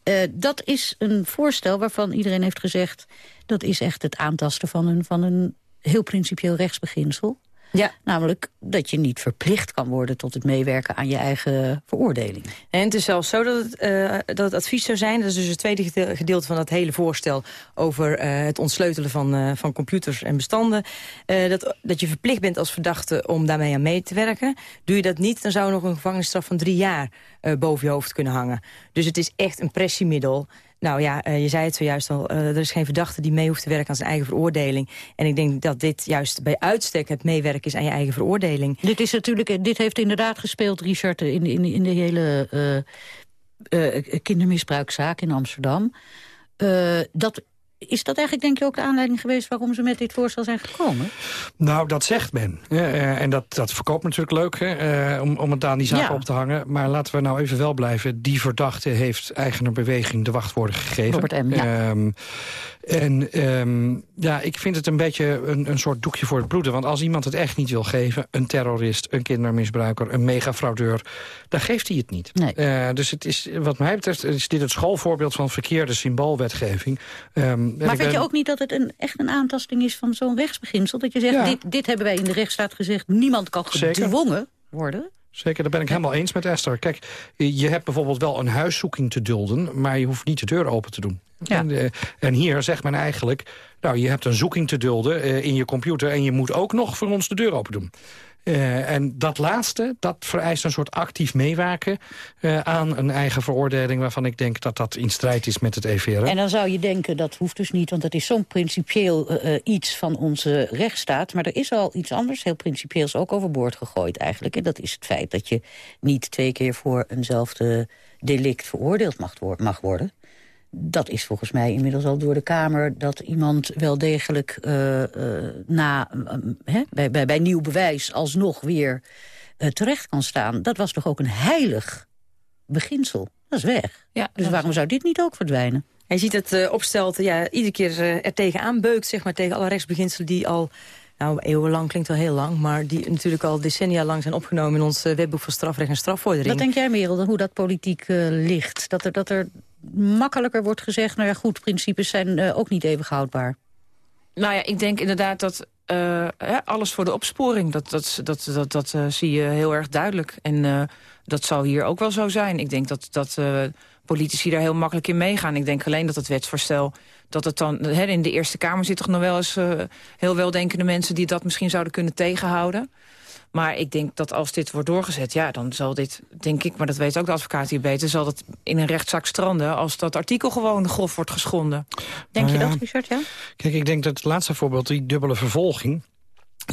Uh, dat is een voorstel waarvan iedereen heeft gezegd... dat is echt het aantasten van een, van een heel principieel rechtsbeginsel. Ja. Namelijk dat je niet verplicht kan worden tot het meewerken aan je eigen veroordeling. En het is zelfs zo dat het, uh, dat het advies zou zijn... dat is dus het tweede gedeelte van dat hele voorstel... over uh, het ontsleutelen van, uh, van computers en bestanden. dat, dat je verplicht bent als verdachte om daarmee aan mee te werken. Doe je dat niet, dan zou er nog een gevangenisstraf van drie jaar... boven je hoofd kunnen hangen. Dus het is echt een pressiemiddel... Nou ja, uh, je zei het zojuist al, uh, er is geen verdachte die mee hoeft te werken aan zijn eigen veroordeling. En ik denk dat dit juist bij uitstek het meewerken is aan je eigen veroordeling. Dit, is natuurlijk, dit heeft inderdaad gespeeld, Richard, in, in, in de hele uh, kindermisbruikzaak in Amsterdam. dat is dat eigenlijk denk je ook de aanleiding geweest... waarom ze met dit voorstel zijn gekomen? Nou, dat zegt men. Uh, en dat, dat verkoopt natuurlijk leuk hè, uh, om, om het aan die zaak ja. op te hangen. Maar laten we nou even wel blijven. Die verdachte heeft eigenaarbeweging de wachtwoorden gegeven. Robert M., ja. Um, en um, ja, ik vind het een beetje een, een soort doekje voor het bloeden. Want als iemand het echt niet wil geven... een terrorist, een kindermisbruiker, een megafraudeur... dan geeft hij het niet. Nee. Uh, dus het is, wat mij betreft is dit het schoolvoorbeeld van verkeerde symboolwetgeving. Um, maar vind je ook niet dat het een, echt een aantasting is van zo'n rechtsbeginsel? Dat je zegt, ja. dit, dit hebben wij in de rechtsstaat gezegd... niemand kan gedwongen Zeker. worden? Zeker, daar ben ik helemaal eens met Esther. Kijk, je hebt bijvoorbeeld wel een huiszoeking te dulden... maar je hoeft niet de deur open te doen. Ja. En, uh, en, hier zegt men eigenlijk... nou, je hebt een zoeking te dulden uh, in je computer... en je moet ook nog voor ons de deur open doen. Uh, en dat laatste, dat vereist een soort actief meewerken uh, aan een eigen veroordeling... waarvan ik denk dat dat in strijd is met het EVR. En dan zou je denken, dat hoeft dus niet... want dat is zo'n principieel uh, iets van onze rechtsstaat. Maar er is al iets anders, heel principieels, ook overboord gegooid eigenlijk. En dat is het feit dat je niet twee keer voor eenzelfde delict veroordeeld mag worden dat is volgens mij inmiddels al door de Kamer... dat iemand wel degelijk uh, uh, na, uh, bij, bij, bij nieuw bewijs alsnog weer terecht kan staan. Dat was toch ook een heilig beginsel? Dat is weg. Ja, dus waarom zou dit niet ook verdwijnen? je ziet het opstelt, ja, iedere keer er tegenaan beukt... Zeg maar, tegen alle rechtsbeginselen die al nou, eeuwenlang klinkt wel heel lang... maar die natuurlijk al decennia lang zijn opgenomen... in ons wetboek van strafrecht en strafvordering. Wat denk jij, Merel, hoe dat politiek uh, ligt? Dat er, dat er makkelijker wordt gezegd... nou ja, goed, principes zijn uh, ook niet even houdbaar. Nou ja, ik denk inderdaad dat uh, alles voor de opsporing... dat, dat, dat, dat, dat uh, zie je heel erg duidelijk. En dat zou hier ook wel zo zijn. Ik denk dat, dat politici daar heel makkelijk in meegaan. Ik denk alleen dat het wetsvoorstel... dat het dan in de Eerste Kamer zit toch nog wel eens... heel weldenkende mensen die dat misschien zouden kunnen tegenhouden... Maar ik denk dat als dit wordt doorgezet, ja, dan zal dit, denk ik... maar dat weet ook de advocaat hier beter... zal dat in een rechtszaak stranden als dat artikel gewoon grof wordt geschonden. Denk nou je ja. dat, Richard, ja? Kijk, ik denk dat het laatste voorbeeld, die dubbele vervolging...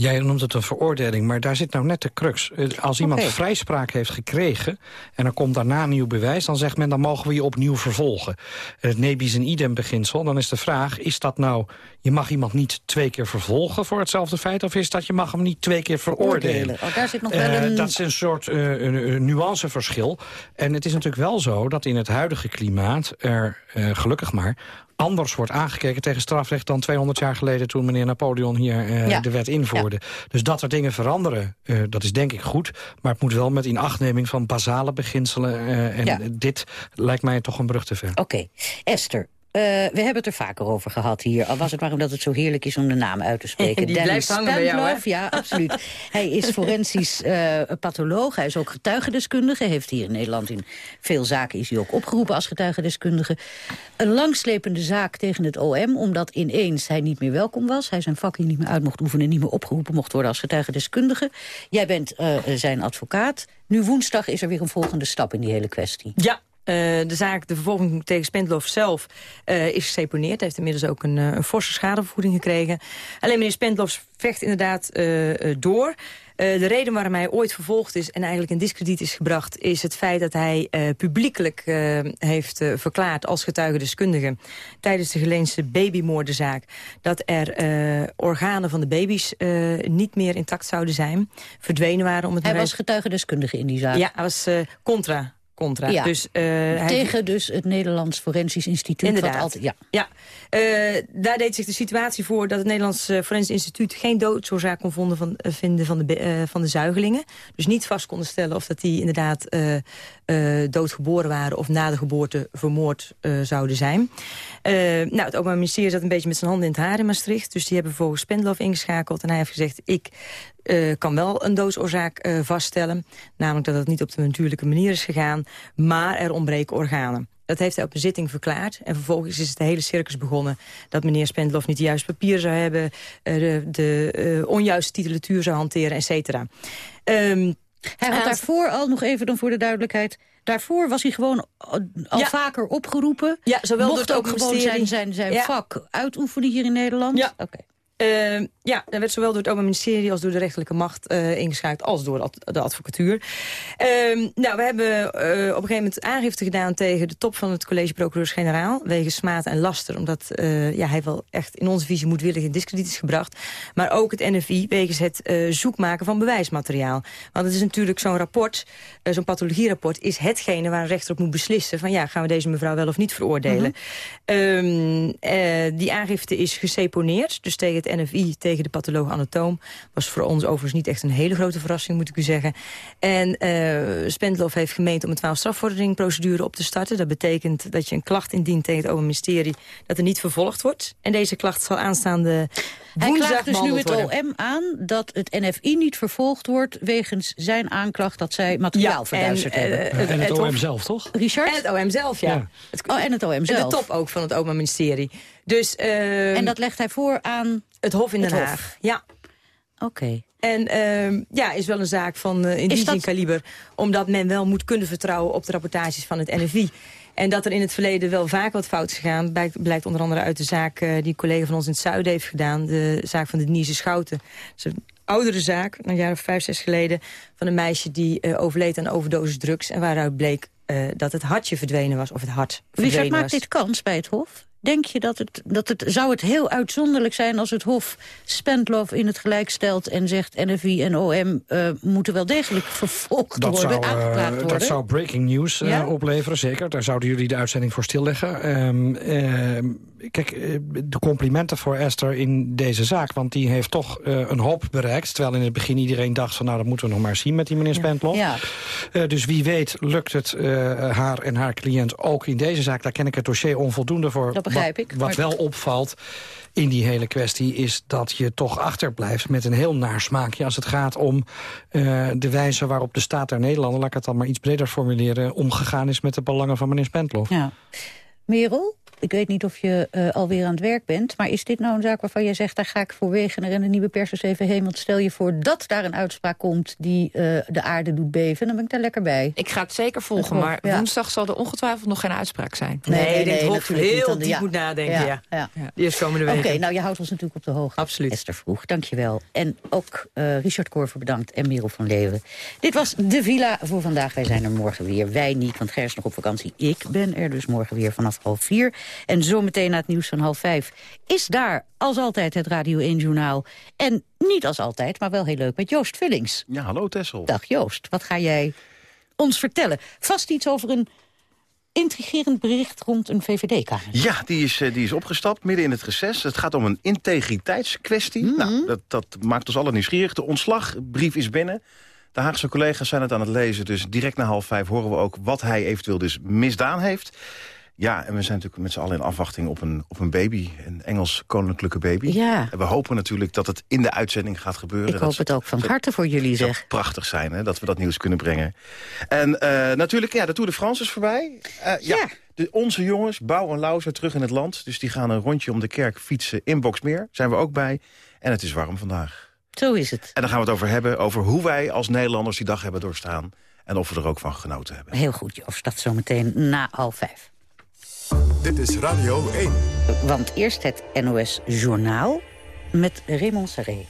Jij noemt het een veroordeling, maar daar zit nou net de crux. Eh, Als iemand vrijspraak heeft gekregen... en er komt daarna nieuw bewijs, dan zegt men... dan mogen we je opnieuw vervolgen. En Het nebis in idem beginsel, dan is de vraag... is dat nou, je mag iemand niet twee keer vervolgen voor hetzelfde feit... of is dat je mag hem niet twee keer veroordelen? Oordelen. Oh, daar zit nog wel Eh, een... dat is een soort eh, een, een nuanceverschil. En het is natuurlijk wel zo dat in het huidige klimaat... er gelukkig maar anders wordt aangekeken tegen strafrecht... dan 200 jaar geleden toen meneer Napoleon hier eh, Ja. de wet invoerde. Dus dat er dingen veranderen, eh, dat is denk ik goed. Maar het moet wel met inachtneming van basale beginselen. eh, en Ja. dit lijkt mij toch een brug te ver. Oké, Esther. Eh, we hebben het er vaker over gehad hier. Al was het maar omdat het zo heerlijk is om de naam uit te spreken. Die Dennis blijft hangen bij jou, hè? Ja, absoluut. hij is forensisch eh, patholoog. Hij is ook getuigendeskundige. Heeft hier in Nederland in veel zaken is hij ook opgeroepen als getuigendeskundige. Een langslepende zaak tegen het OM, omdat ineens hij niet meer welkom was. Hij zijn vak hier niet meer uit mocht oefenen... en niet meer opgeroepen mocht worden als getuigendeskundige. Jij bent eh, zijn advocaat. Nu woensdag is er weer een volgende stap in die hele kwestie. Ja, de zaak, de vervolging tegen Spendlof zelf eh, is geseponeerd. Hij heeft inmiddels ook een, eh, een forse schadevergoeding gekregen. Alleen meneer Spendlof vecht inderdaad eh, eh, door. Eh, de reden waarom hij ooit vervolgd is en eigenlijk in discrediet is gebracht... is het feit dat hij eh, publiekelijk eh, heeft eh, verklaard als getuigendeskundige... tijdens de Geleense babymoordenzaak... dat er eh, organen van de baby's eh, niet meer intact zouden zijn. Verdwenen waren om het Hij was getuigendeskundige in die zaak. Ja, hij was eh, contra. Contra. Ja. Dus, eh, hij- Tegen dus het Nederlands Forensisch Instituut. Inderdaad. Altijd, ja. Ja, Eh, daar deed zich de situatie voor dat het Nederlands eh, Forensisch Instituut geen doodsoorzaak kon vonden van, vinden van de, van de zuigelingen. Dus niet vast konden stellen of dat die inderdaad eh, doodgeboren waren of na de geboorte vermoord eh, zouden zijn. Eh, nou, het Openbaar Ministerie zat een beetje met zijn handen in het haar in Maastricht. Dus die hebben vervolgens Spendlove ingeschakeld en hij heeft gezegd... ik kan wel een doodsoorzaak vaststellen. Namelijk dat het niet op de natuurlijke manier is gegaan, maar er ontbreken organen. Dat heeft hij op een zitting verklaard. En vervolgens is het hele circus begonnen... dat meneer Spendlof niet de juiste papier zou hebben... de, de onjuiste titulatuur zou hanteren, et cetera. Ehm, Hij had daarvoor al, nog even dan voor de duidelijkheid... daarvoor was hij gewoon al Ja. vaker opgeroepen. ja, zowel door Mocht het ook gewoon zijn, zijn, zijn Ja. vak uitoefenen hier in Nederland. Ja. Oké. Ehm, ja, dat werd zowel door het Openbaar Ministerie als door de rechterlijke macht eh ingeschakeld, als door de ad- de advocatuur. Ehm, nou, we hebben eh, op een gegeven moment aangifte gedaan tegen de top van het college procureurs-generaal, wegens smaad en laster, omdat eh, ja, hij wel echt in onze visie moedwillig in discrediet is gebracht. Maar ook het NFI wegens het zoekmaken van bewijsmateriaal. Want het is natuurlijk zo'n rapport, zo'n pathologieraport, is hetgene waar een rechter op moet beslissen van ja, gaan we deze mevrouw wel of niet veroordelen. Ehm, eh, die aangifte is geseponeerd, dus tegen het NFI, tegen de patholoog-anatoom. Was voor ons overigens niet echt een hele grote verrassing, moet ik u zeggen. En eh Spendlof heeft gemeend om een 12 strafvorderingprocedure op te starten. Dat betekent dat je een klacht indient tegen het Openbaar Ministerie... dat er niet vervolgd wordt. En deze klacht zal aanstaande Hij woensdag klaagt dus nu het. OM aan dat het NFI niet vervolgd wordt... wegens zijn aanklacht dat zij materiaal Ja, verduisterd en, hebben. eh, en het, het OM zelf, toch? Richard? En het OM zelf, ja. Ja. Het, oh, en het OM en zelf. de top ook van het Openbaar Ministerie. Dus eh, En dat legt hij voor aan... het Hof in Den Hof. Haag. Ja. Oké. En ehm, ja, is wel een zaak van eh, in Is die dat- zin kaliber. Omdat men wel moet kunnen vertrouwen op de rapportages van het NFI. En dat er in het verleden wel vaak wat fout is gegaan... blijkt, blijkt onder andere uit de zaak eh, die een collega van ons in het zuiden heeft gedaan. De zaak van de Denise Schouten. Dat is een oudere zaak, een jaar of vijf, zes geleden... van een meisje die eh, overleed aan overdosis drugs... en waaruit bleek dat het hartje verdwenen was. Of het hart verdwenen Richard, maakt dit kans bij het Hof? Denk je dat het, dat het... Zou het heel uitzonderlijk zijn als het Hof Spendlove in het gelijk stelt... en zegt NFI en OM eh, moeten wel degelijk vervolgd Dat worden, zou, eh, aangeklaagd worden? dat zou breaking news eh, opleveren, zeker. Daar zouden jullie de uitzending voor stilleggen. Ehm, kijk, eh, de complimenten voor Esther in deze zaak... want die heeft toch eh, een hoop bereikt. Terwijl in het begin iedereen dacht van... nou, dat moeten we nog maar zien met die meneer Spendlof. Ja. Eh, dus wie weet lukt het haar en haar cliënt ook in deze zaak. Daar ken ik het dossier onvoldoende voor. Dat begrijp ik, Wat maar- wel opvalt in die hele kwestie is dat je toch achterblijft met een heel naar smaakje... als het gaat om de wijze waarop de staat der Nederlanden... laat ik het dan maar iets breder formuleren... omgegaan is met de belangen van meneer Spendlof. Ja. Merel, ik weet niet of je uh, alweer aan het werk bent... maar is dit nou een zaak waarvan jij zegt... daar ga ik voor Wegener en de Nieuwe Pers eens even heen... want stel je voor dat daar een uitspraak komt die uh, de aarde doet beven... dan ben ik daar lekker bij. Ik ga het zeker volgen, maar ja. woensdag zal er ongetwijfeld nog geen uitspraak zijn. Nee, nee, nee, nee Hof heel diep ja. moet nadenken, ja. ja. ja. Die is komende week. Oké, nou je houdt ons natuurlijk op de hoogte. Absoluut. Esther Vroeg, dankjewel. En ook uh, Richard Korver bedankt en Merel van Leeuwen. Dit was De Villa voor vandaag. Wij zijn er morgen weer. Wij niet, want Ger is nog op vakantie. Ik ben er dus morgen weer vanaf half vier. En zometeen na het nieuws van half vijf is daar als altijd het Radio 1 Journaal. En niet als altijd, maar wel heel leuk met Joost Vullings. Ja, hallo Tessel. Dag Joost, wat ga jij ons vertellen? Vast iets over een intrigerend bericht rond een VVD-kamer. Ja, die is, die is opgestapt midden in het reces. Het gaat om een integriteitskwestie. Mhm. Nou, dat, dat maakt ons alle nieuwsgierig. De ontslagbrief is binnen. De Haagse collega's zijn het aan het lezen. Dus direct na half vijf horen we ook wat hij eventueel dus misdaan heeft. Ja, en we zijn natuurlijk met z'n allen in afwachting op een, op een baby. Een Engels koninklijke baby. Ja. En we hopen natuurlijk dat het in de uitzending gaat gebeuren. Ik hoop het ook van harte voor jullie, zeg. Het prachtig zijn, hè, dat we dat nieuws kunnen brengen. En uh, natuurlijk, ja, de Tour de France is voorbij. Uh, ja. ja. De, onze jongens, Bouw en Lau, zijn terug in het land. Dus die gaan een rondje om de kerk fietsen in Boksmeer. Zijn we ook bij. En het is warm vandaag. Zo is het. En daar gaan we het over hebben. Over hoe wij als Nederlanders die dag hebben doorstaan. En of we er ook van genoten hebben. Heel goed, Joost. Dat zometeen na half vijf. Dit is Radio 1. Want eerst het NOS Journaal met Raymond Serré.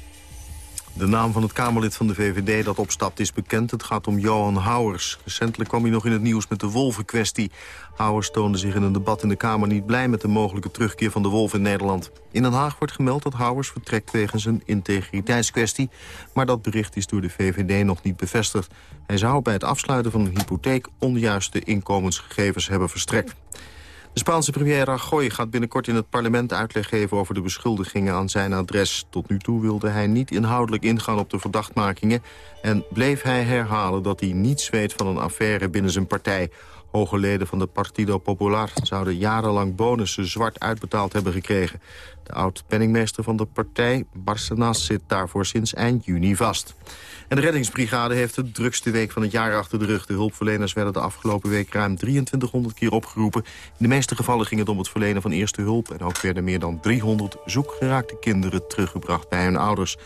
De naam van het Kamerlid van de VVD dat opstapt is bekend. Het gaat om Johan Houwers. Recentelijk kwam hij nog in het nieuws met de wolvenkwestie. Houwers toonde zich in een debat in de Kamer niet blij... met de mogelijke terugkeer van de wolf in Nederland. In Den Haag wordt gemeld dat Houwers vertrekt wegens een integriteitskwestie. Maar dat bericht is door de VVD nog niet bevestigd. Hij zou bij het afsluiten van een hypotheek... onjuiste inkomensgegevens hebben verstrekt. De Spaanse premier Rajoy gaat binnenkort in het parlement uitleg geven over de beschuldigingen aan zijn adres. Tot nu toe wilde hij niet inhoudelijk ingaan op de verdachtmakingen en bleef hij herhalen dat hij niets weet van een affaire binnen zijn partij. Hoge leden van de Partido Popular zouden jarenlang bonussen zwart uitbetaald hebben gekregen. De oud-penningmeester van de partij, Barcenas, zit daarvoor sinds eind juni vast. En de reddingsbrigade heeft de drukste week van het jaar achter de rug. De hulpverleners werden de afgelopen week ruim 2300 keer opgeroepen. In de meeste gevallen ging het om het verlenen van eerste hulp... en ook werden meer dan 300 zoekgeraakte kinderen teruggebracht bij hun ouders.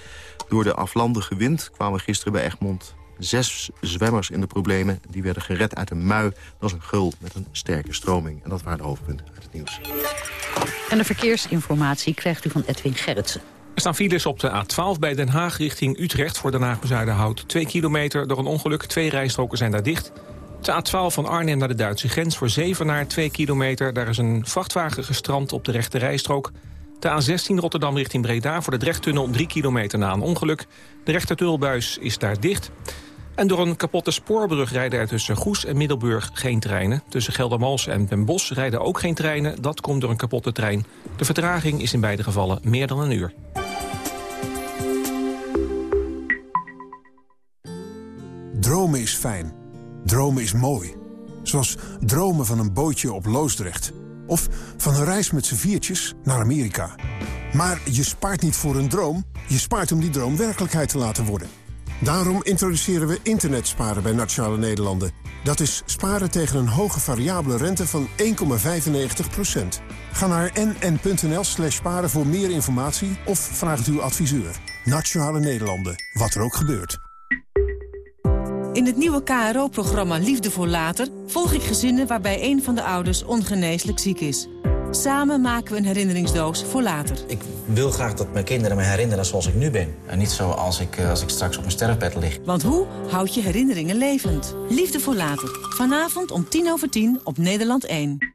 Door de aflandige wind kwamen gisteren bij Egmond zes zwemmers in de problemen. Die werden gered uit een mui. Dat was een gul met een sterke stroming. En dat waren de hoofdpunten uit het nieuws. En de verkeersinformatie krijgt u van Edwin Gerritsen. Er staan files op de A12 bij Den Haag richting Utrecht... voor Den Haag Bezuidenhout. Twee kilometer door een ongeluk. Twee rijstroken zijn daar dicht. De A12 van Arnhem naar de Duitse grens voor Zevenaar. Twee kilometer. Daar is een vrachtwagen gestrand op de rechte rijstrook. De A16 Rotterdam richting Breda voor de Drechttunnel 3 kilometer na een ongeluk. De rechtertunnelbuis is daar dicht. En door een kapotte spoorbrug rijden er tussen Goes en Middelburg geen treinen. Tussen Geldermals en Den Bosch rijden ook geen treinen. Dat komt door een kapotte trein. De vertraging is in beide gevallen meer dan een uur. Dromen is fijn. Dromen is mooi. Zoals dromen van een bootje op Loosdrecht. Of van een reis met z'n viertjes naar Amerika. Maar je spaart niet voor een droom. Je spaart om die droom werkelijkheid te laten worden. Daarom introduceren we internetsparen bij Nationale Nederlanden. Dat is sparen tegen een hoge variabele rente van 1,95%. Ga naar nn.nl slash sparen voor meer informatie of vraag het uw adviseur. Nationale Nederlanden, wat er ook gebeurt. In het nieuwe KRO-programma Liefde voor Later... volg ik gezinnen waarbij een van de ouders ongeneeslijk ziek is. Samen maken we een herinneringsdoos voor later. Ik wil graag dat mijn kinderen me herinneren zoals ik nu ben. En niet zoals ik, als ik straks op mijn sterfbed lig. Want hoe houd je herinneringen levend? Liefde voor later. Vanavond om tien over tien op Nederland 1.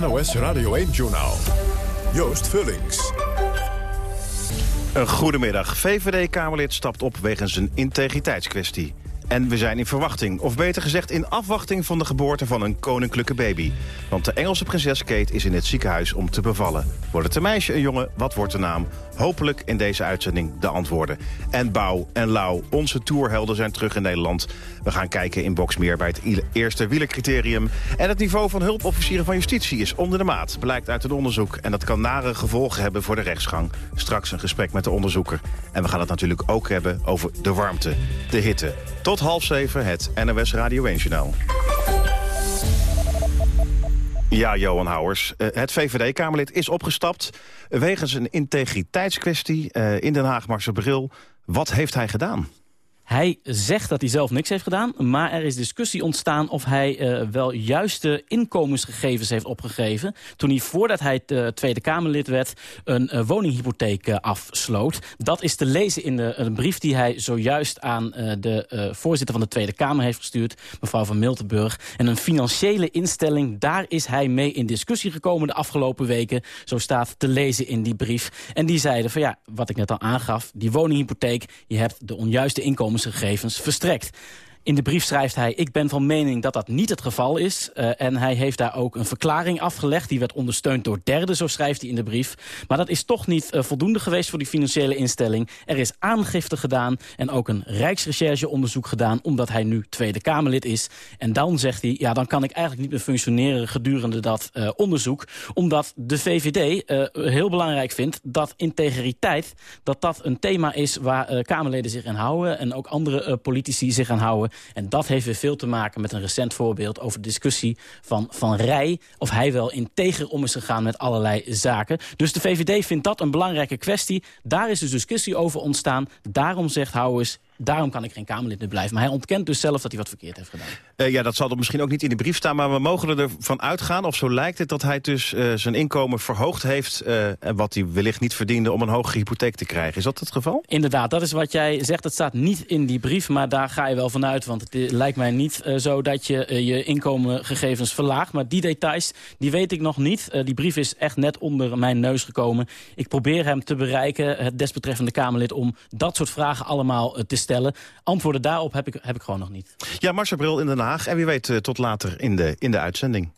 NOS Radio 1-journaal. Joost Vullings. Een goedemiddag. VVD-Kamerlid stapt op wegens een integriteitskwestie. En we zijn in verwachting, of beter gezegd in afwachting van de geboorte van een koninklijke baby. Want de Engelse prinses Kate is in het ziekenhuis om te bevallen. Wordt het een meisje, een jongen, wat wordt de naam? Hopelijk in deze uitzending de antwoorden. En Bouw en Lau, onze tourhelden zijn terug in Nederland. We gaan kijken in Boksmeer bij het eerste wielercriterium. En het niveau van hulpofficieren van justitie is onder de maat, blijkt uit een onderzoek. En dat kan nare gevolgen hebben voor de rechtsgang. Straks een gesprek met de onderzoeker. En we gaan het natuurlijk ook hebben over de warmte, de hitte. Tot half zeven het NOS Radio 1 Journaal. Ja, Johan Houwers. Uh, het VVD-Kamerlid is opgestapt wegens een integriteitskwestie. Uh, in Den Haag, Marcel Bril. Wat heeft hij gedaan? Hij zegt dat hij zelf niks heeft gedaan, maar er is discussie ontstaan of hij uh, wel juiste inkomensgegevens heeft opgegeven. Toen hij voordat hij uh, Tweede Kamerlid werd een uh, woninghypotheek afsloot. Dat is te lezen in de, een brief die hij zojuist aan de voorzitter van de Tweede Kamer heeft gestuurd, mevrouw van Miltenburg. En een financiële instelling, daar is hij mee in discussie gekomen de afgelopen weken. Zo staat te lezen in die brief. En die zeiden van ja, wat ik net al aangaf, die woninghypotheek, je hebt de onjuiste inkomens gegevens verstrekt. In de brief schrijft hij, ik ben van mening dat dat niet het geval is. Uh, en hij heeft daar ook een verklaring afgelegd. Die werd ondersteund door derden, zo schrijft hij in de brief. Maar dat is toch niet uh, voldoende geweest voor die financiële instelling. Er is aangifte gedaan en ook een rijksrechercheonderzoek gedaan... omdat hij nu Tweede Kamerlid is. En dan zegt hij, ja, dan kan ik eigenlijk niet meer functioneren... gedurende dat uh, onderzoek. Omdat de VVD heel belangrijk vindt dat integriteit... dat dat een thema is waar Kamerleden zich aan houden... en ook andere politici zich aan houden. En dat heeft weer veel te maken met een recent voorbeeld... over de discussie van Van Rij... of hij wel integer om is gegaan met allerlei zaken. Dus de VVD vindt dat een belangrijke kwestie. Daar is dus discussie over ontstaan. Daarom zegt Houwers, daarom kan ik geen Kamerlid meer blijven. Maar hij ontkent dus zelf dat hij wat verkeerd heeft gedaan. Uh, ja, dat zal er misschien ook niet in de brief staan... maar we mogen ervan uitgaan, of zo lijkt het... dat hij dus uh, zijn inkomen verhoogd heeft... Uh, wat hij wellicht niet verdiende om een hogere hypotheek te krijgen. Is dat het geval? Inderdaad, dat is wat jij zegt. Het staat niet in die brief, maar daar ga je wel vanuit. Want het lijkt mij niet zo dat je je inkomengegevens verlaagt. Maar die details, die weet ik nog niet. die brief is echt net onder mijn neus gekomen. Ik probeer hem te bereiken, het desbetreffende Kamerlid... om dat soort vragen allemaal te stellen. Antwoorden daarop heb ik, heb ik gewoon nog niet. Ja, Marcia Bril in Den Haag. En wie weet uh, tot later in de, in de uitzending.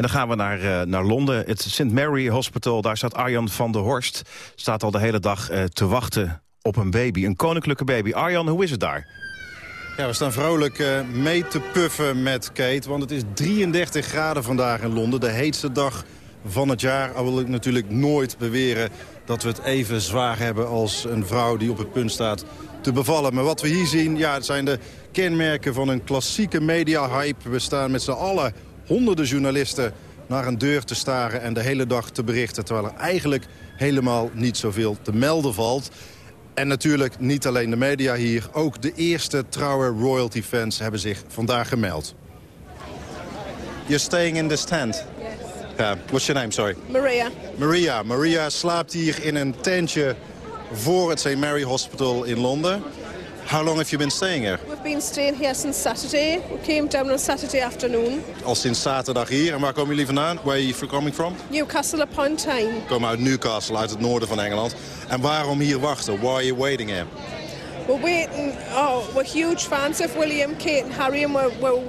En dan gaan we naar, uh, naar Londen, het St. Mary Hospital. Daar staat Arjan van der Horst. Staat al de hele dag uh, te wachten op een baby, een koninklijke baby. Arjan, hoe is het daar? Ja, we staan vrolijk uh, mee te puffen met Kate. Want het is 33 graden vandaag in Londen. De heetste dag van het jaar. Al wil ik natuurlijk nooit beweren dat we het even zwaar hebben... als een vrouw die op het punt staat te bevallen. Maar wat we hier zien, ja, het zijn de kenmerken van een klassieke media-hype. We staan met z'n allen honderden journalisten naar een deur te staren... en de hele dag te berichten, terwijl er eigenlijk helemaal niet zoveel te melden valt. En natuurlijk niet alleen de media hier. Ook de eerste trouwe royalty-fans hebben zich vandaag gemeld. You're staying in this tent? What's your name, sorry? Maria. Maria. Maria slaapt hier in een tentje voor het St. Mary Hospital in Londen. How long have you been staying here? We've been staying here since Saturday. We came down on Saturday afternoon. Al sinds zaterdag hier. En waar komen jullie vandaan? Where are you coming from? Newcastle upon Tyne. We komen uit Newcastle, uit het noorden van Engeland. En waarom hier wachten? Why are you waiting here? We're waiting. Oh, we're huge fans of William, Kate and Harry, and we're, we're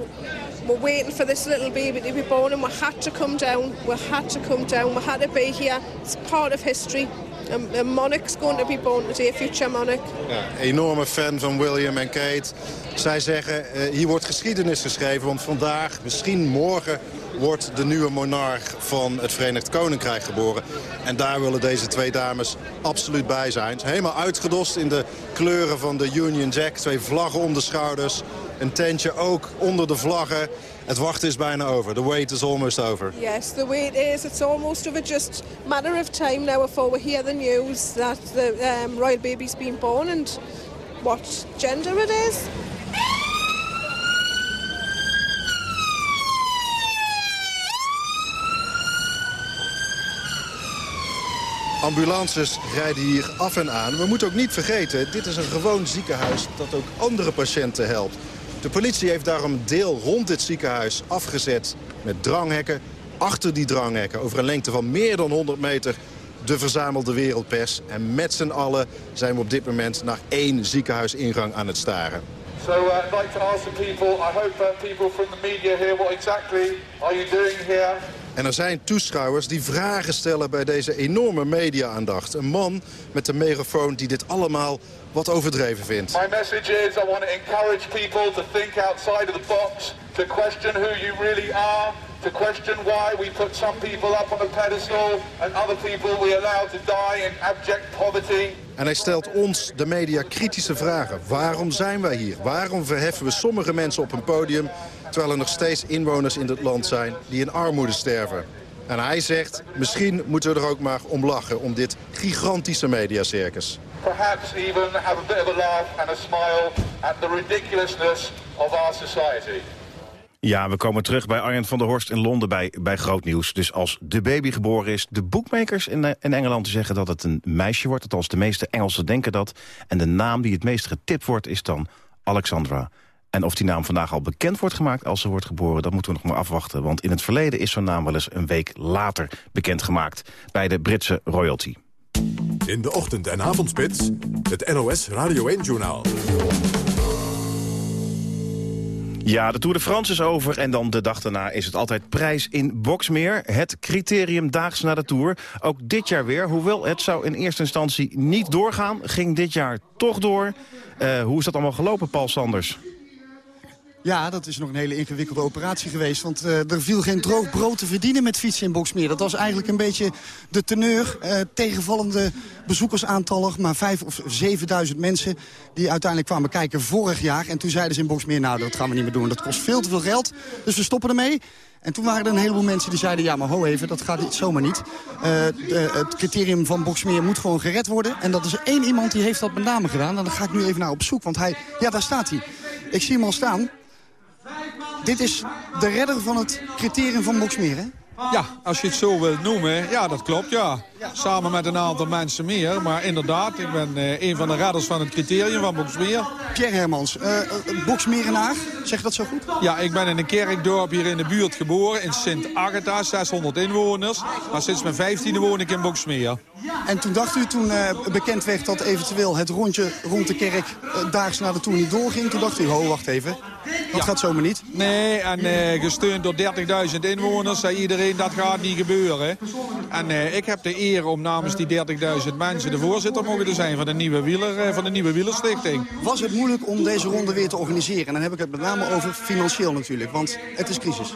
we're waiting for this little baby to be born, and we had to come down. We had to come down. We had to be here. It's part of history. A, a monarch's going to be born today, future monarch. Ja, enorme fan van William en Kate. Zij zeggen, uh, hier wordt geschiedenis geschreven, want vandaag, misschien morgen, wordt de nieuwe monarch van het Verenigd Koninkrijk geboren. En daar willen deze twee dames absoluut bij zijn. Helemaal uitgedost in de kleuren van de Union Jack. Twee vlaggen om de schouders. Een tentje ook onder de vlaggen. Het wachten is bijna over. The wait is almost over. Yes, the wait is. It's almost over just matter of time now before we hear the news that the um, royal baby's been born and what gender it is. Ambulances rijden hier af en aan. We moeten ook niet vergeten, dit is een gewoon ziekenhuis dat ook andere patiënten helpt. De politie heeft daarom deel rond dit ziekenhuis afgezet met dranghekken. Achter die dranghekken, over een lengte van meer dan 100 meter, de verzamelde wereldpers. En met z'n allen zijn we op dit moment naar één ziekenhuisingang aan het staren. So uh, I'd the people, I hope that people from the media here, what exactly are you doing here? En er zijn toeschouwers die vragen stellen bij deze enorme media-aandacht. Een man met een megafoon die dit allemaal wat overdreven vindt. My message is I want to encourage people to think outside of the box, to question who you really are, to question why we put some people up on a pedestal and other people we allow to die in abject poverty. En hij stelt ons, de media, kritische vragen. Waarom zijn wij hier? Waarom verheffen we sommige mensen op een podium... terwijl er nog steeds inwoners in het land zijn die in armoede sterven? En hij zegt, misschien moeten we er ook maar om lachen... om dit gigantische mediacircus. Perhaps even have a bit of a laugh and a smile at the ridiculousness of our society. Ja, we komen terug bij Arjen van der Horst in Londen bij, bij Groot Nieuws. Dus als de baby geboren is, de boekmakers in, eh, in Engeland zeggen dat het een meisje wordt. Althans, de meeste Engelsen denken dat. En de naam die het meest getipt wordt is dan Alexandra. En of die naam vandaag al bekend wordt gemaakt als ze wordt geboren... dat moeten we nog maar afwachten. Want in het verleden is zo'n naam wel eens een week later bekendgemaakt... bij de Britse royalty. In de ochtend- en avondspits, het NOS Radio 1-journaal. Ja, de Tour de France is over en dan de dag daarna is het altijd prijs in Boksmeer. Het criterium daags na de Tour. Ook dit jaar weer, hoewel het zou in eerste instantie niet doorgaan... ging dit jaar toch door. Uh, hoe is dat allemaal gelopen, Paul Sanders? Ja, dat is nog een hele ingewikkelde operatie geweest. Want uh, er viel geen droog brood te verdienen met fietsen in Boksmeer. Dat was eigenlijk een beetje de teneur. Uh, tegenvallende bezoekersaantallen. Maar vijf of zevenduizend mensen die uiteindelijk kwamen kijken vorig jaar. En toen zeiden ze in Boksmeer, nou dat gaan we niet meer doen. Dat kost veel te veel geld, dus we stoppen ermee. En toen waren er een heleboel mensen die zeiden... ja, maar ho even, dat gaat zomaar niet. De, het criterium van Boksmeer moet gewoon gered worden. En dat is één iemand die heeft dat met name gedaan. En daar ga ik nu even naar op zoek, want hij... Ja, daar staat hij. Ik zie hem al staan. Dit is de redder van het criterium van Boksmeer, hè? Ja, als je het zo wilt noemen, ja, dat klopt, ja. Samen met een aantal mensen meer. Maar inderdaad, ik ben uh, een van de redders van het criterium van Boksmeer. Pierre Hermans, uh, Boksmeerenaar, zeg dat zo goed? Ja, ik ben in een kerkdorp hier in de buurt geboren, in Sint Agatha, 600 inwoners. Maar sinds mijn 15e woon ik in Boksmeer. En toen dacht u, toen uh, bekend werd dat eventueel het rondje rond de kerk uh, daags na de Tour niet doorging... toen dacht u, ho, wacht even, dat ja. gaat zomaar niet. Nee, en uh, gesteund door 30.000 inwoners zei iedereen, dat gaat niet gebeuren. En ik heb de eer om namens die 30.000 mensen de voorzitter mogen te zijn van de nieuwe, wieler, van de nieuwe wielerstichting. Was het moeilijk om deze ronde weer te organiseren? En dan heb ik het met name over financieel natuurlijk, want het is crisis.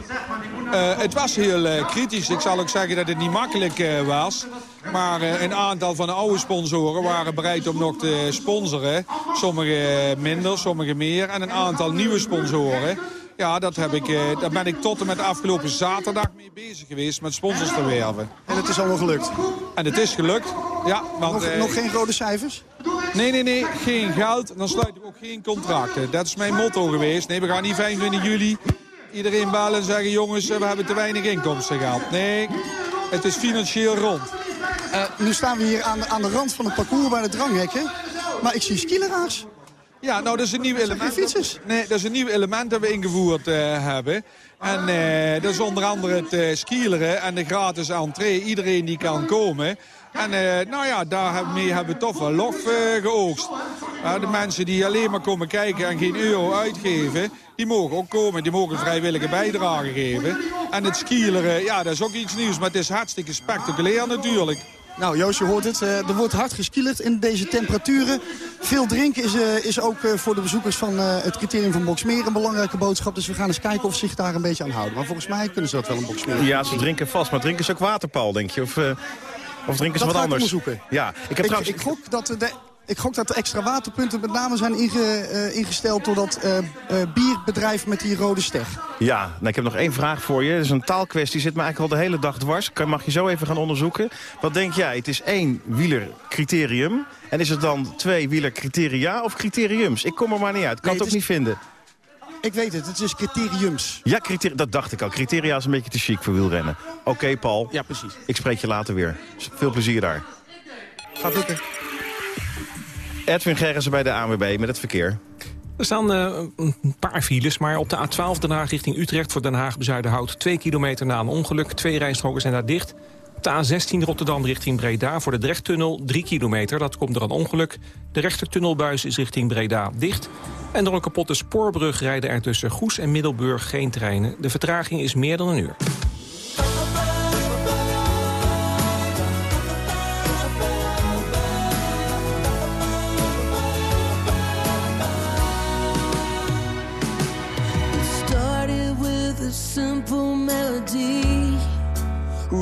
het was heel kritisch. Ik zal ook zeggen dat het niet makkelijk was. Maar uh, een aantal van de oude sponsoren waren bereid om nog te sponsoren. Sommigen minder, sommigen meer. En een aantal nieuwe sponsoren. Ja, dat heb ik, uh, daar ben ik tot en met afgelopen zaterdag mee bezig geweest met sponsors te werven. En het is allemaal gelukt? En het is gelukt, ja. Want, nog, uh, nog geen rode cijfers? Nee, nee, nee, geen geld. Dan sluiten we ook geen contracten. Dat is mijn motto geweest. Nee, we gaan niet 25 juli iedereen bellen en zeggen... jongens, we hebben te weinig inkomsten gehad. Nee, het is financieel rond. Uh, nu staan we hier aan de, aan de rand van het parcours bij de dranghekken. Maar ik zie skileraars. Ja, nou, dat is een nieuw element. fietsers? Nee, dat is een nieuw element dat we ingevoerd uh, hebben. En uh, dat is onder andere het uh, skileren en de gratis entree. Iedereen die kan komen. En nou ja, daarmee hebben we toch wel lof geoogst. De mensen die alleen maar komen kijken en geen euro uitgeven... die mogen ook komen, die mogen vrijwillige bijdrage geven. En het skileren, ja, dat is ook iets nieuws, maar het is hartstikke spectaculair natuurlijk. Nou, Joost, je hoort het. Uh, er wordt hard geskielerd in deze temperaturen. Veel drinken is, uh, is ook uh, voor de bezoekers van het criterium van Boksmeer een belangrijke boodschap. Dus we gaan eens kijken of ze zich daar een beetje aan houden. Maar volgens mij kunnen ze dat wel een Boksmeer. Ja, ze drinken vast. Maar drinken ze ook waterpaal, denk je? Of, of drinken ze dat wat anders? Ja, ik, heb ik, trouwens... ik gok dat de ik gok dat de extra waterpunten met name zijn inge, uh, ingesteld door dat uh, uh, bierbedrijf met die rode ster. Ja, nou, ik heb nog één vraag voor je. Dat is een taalkwestie, zit me eigenlijk al de hele dag dwars. Mag je zo even gaan onderzoeken. Wat denk jij? Het is één wielercriterium. En is het dan twee wielercriteria of criteriums? Ik kom er maar niet uit. Ik kan nee, het ook is... niet vinden. Ik weet het, het is criteriums. Ja, criteria, dat dacht ik al. Criteria is een beetje te chic voor wielrennen. Oké, okay, Paul. Ja, precies. Ik spreek je later weer. Veel plezier daar. Gaat lukken. Edwin Gerritsen bij de ANWB met het verkeer. Er staan uh, een paar files, maar op de A12 Den Haag richting Utrecht... voor Den Haag Bezuidenhout 2 kilometer na een ongeluk. Twee rijstroken zijn daar dicht. Op de A16 Rotterdam richting Breda voor de Drechttunnel 3 kilometer. Dat komt door een ongeluk. De rechtertunnelbuis is richting Breda dicht. En door een kapotte spoorbrug rijden er tussen Goes en Middelburg geen treinen. De vertraging is meer dan een uur.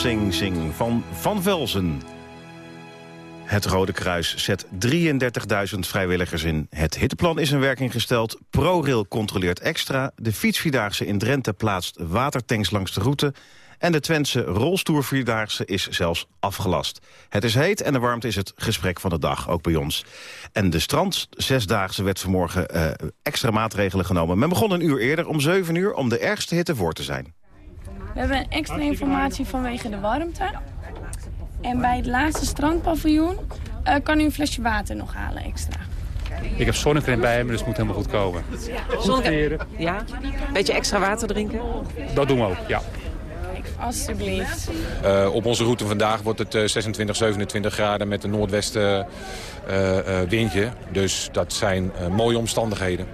Sing, sing, van Van Velzen. Het Rode Kruis zet 33.000 vrijwilligers in. Het hitteplan is in werking gesteld. ProRail controleert extra. De fietsvierdaagse in Drenthe plaatst watertanks langs de route. En de Twentse rolstoervierdaagse is zelfs afgelast. Het is heet en de warmte is het gesprek van de dag, ook bij ons. En de strand zesdaagse werd vanmorgen eh, extra maatregelen genomen. Men begon een uur eerder, om 7 uur, om de ergste hitte voor te zijn. We hebben extra informatie vanwege de warmte. En bij het laatste strandpaviljoen eh, kan u een flesje water nog halen extra. Ik heb zonnecrème bij me, dus het moet helemaal goed komen. Zonnecrème. Ja. Beetje extra water drinken. Dat doen we ook, ja. Alsjeblieft. Uh, op onze route vandaag wordt het uh, 26, 27 graden met een noordwesten uh, windje. Dus dat zijn mooie omstandigheden.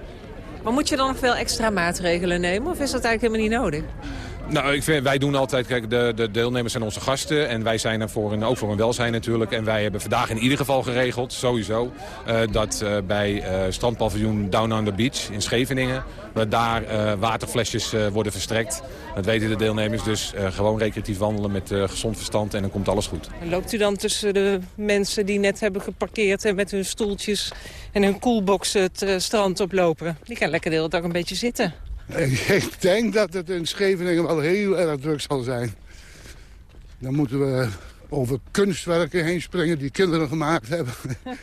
Maar moet je dan nog veel extra maatregelen nemen of is dat eigenlijk helemaal niet nodig? Nou, ik vind, wij doen altijd, kijk, de, de deelnemers zijn onze gasten. En wij zijn er voor een, ook voor een welzijn natuurlijk. En wij hebben vandaag in ieder geval geregeld, sowieso... Uh, dat uh, bij uh, strandpaviljoen Down on the Beach in Scheveningen... dat daar waterflesjes worden verstrekt. Dat weten de deelnemers. Dus gewoon recreatief wandelen met gezond verstand en dan komt alles goed. Loopt u dan tussen de mensen die net hebben geparkeerd... en met hun stoeltjes en hun koelbox het strand oplopen? Die kan lekker de hele dag een beetje zitten. Ik denk dat het in Scheveningen wel heel erg druk zal zijn. Dan moeten we over kunstwerken heen springen die kinderen gemaakt hebben.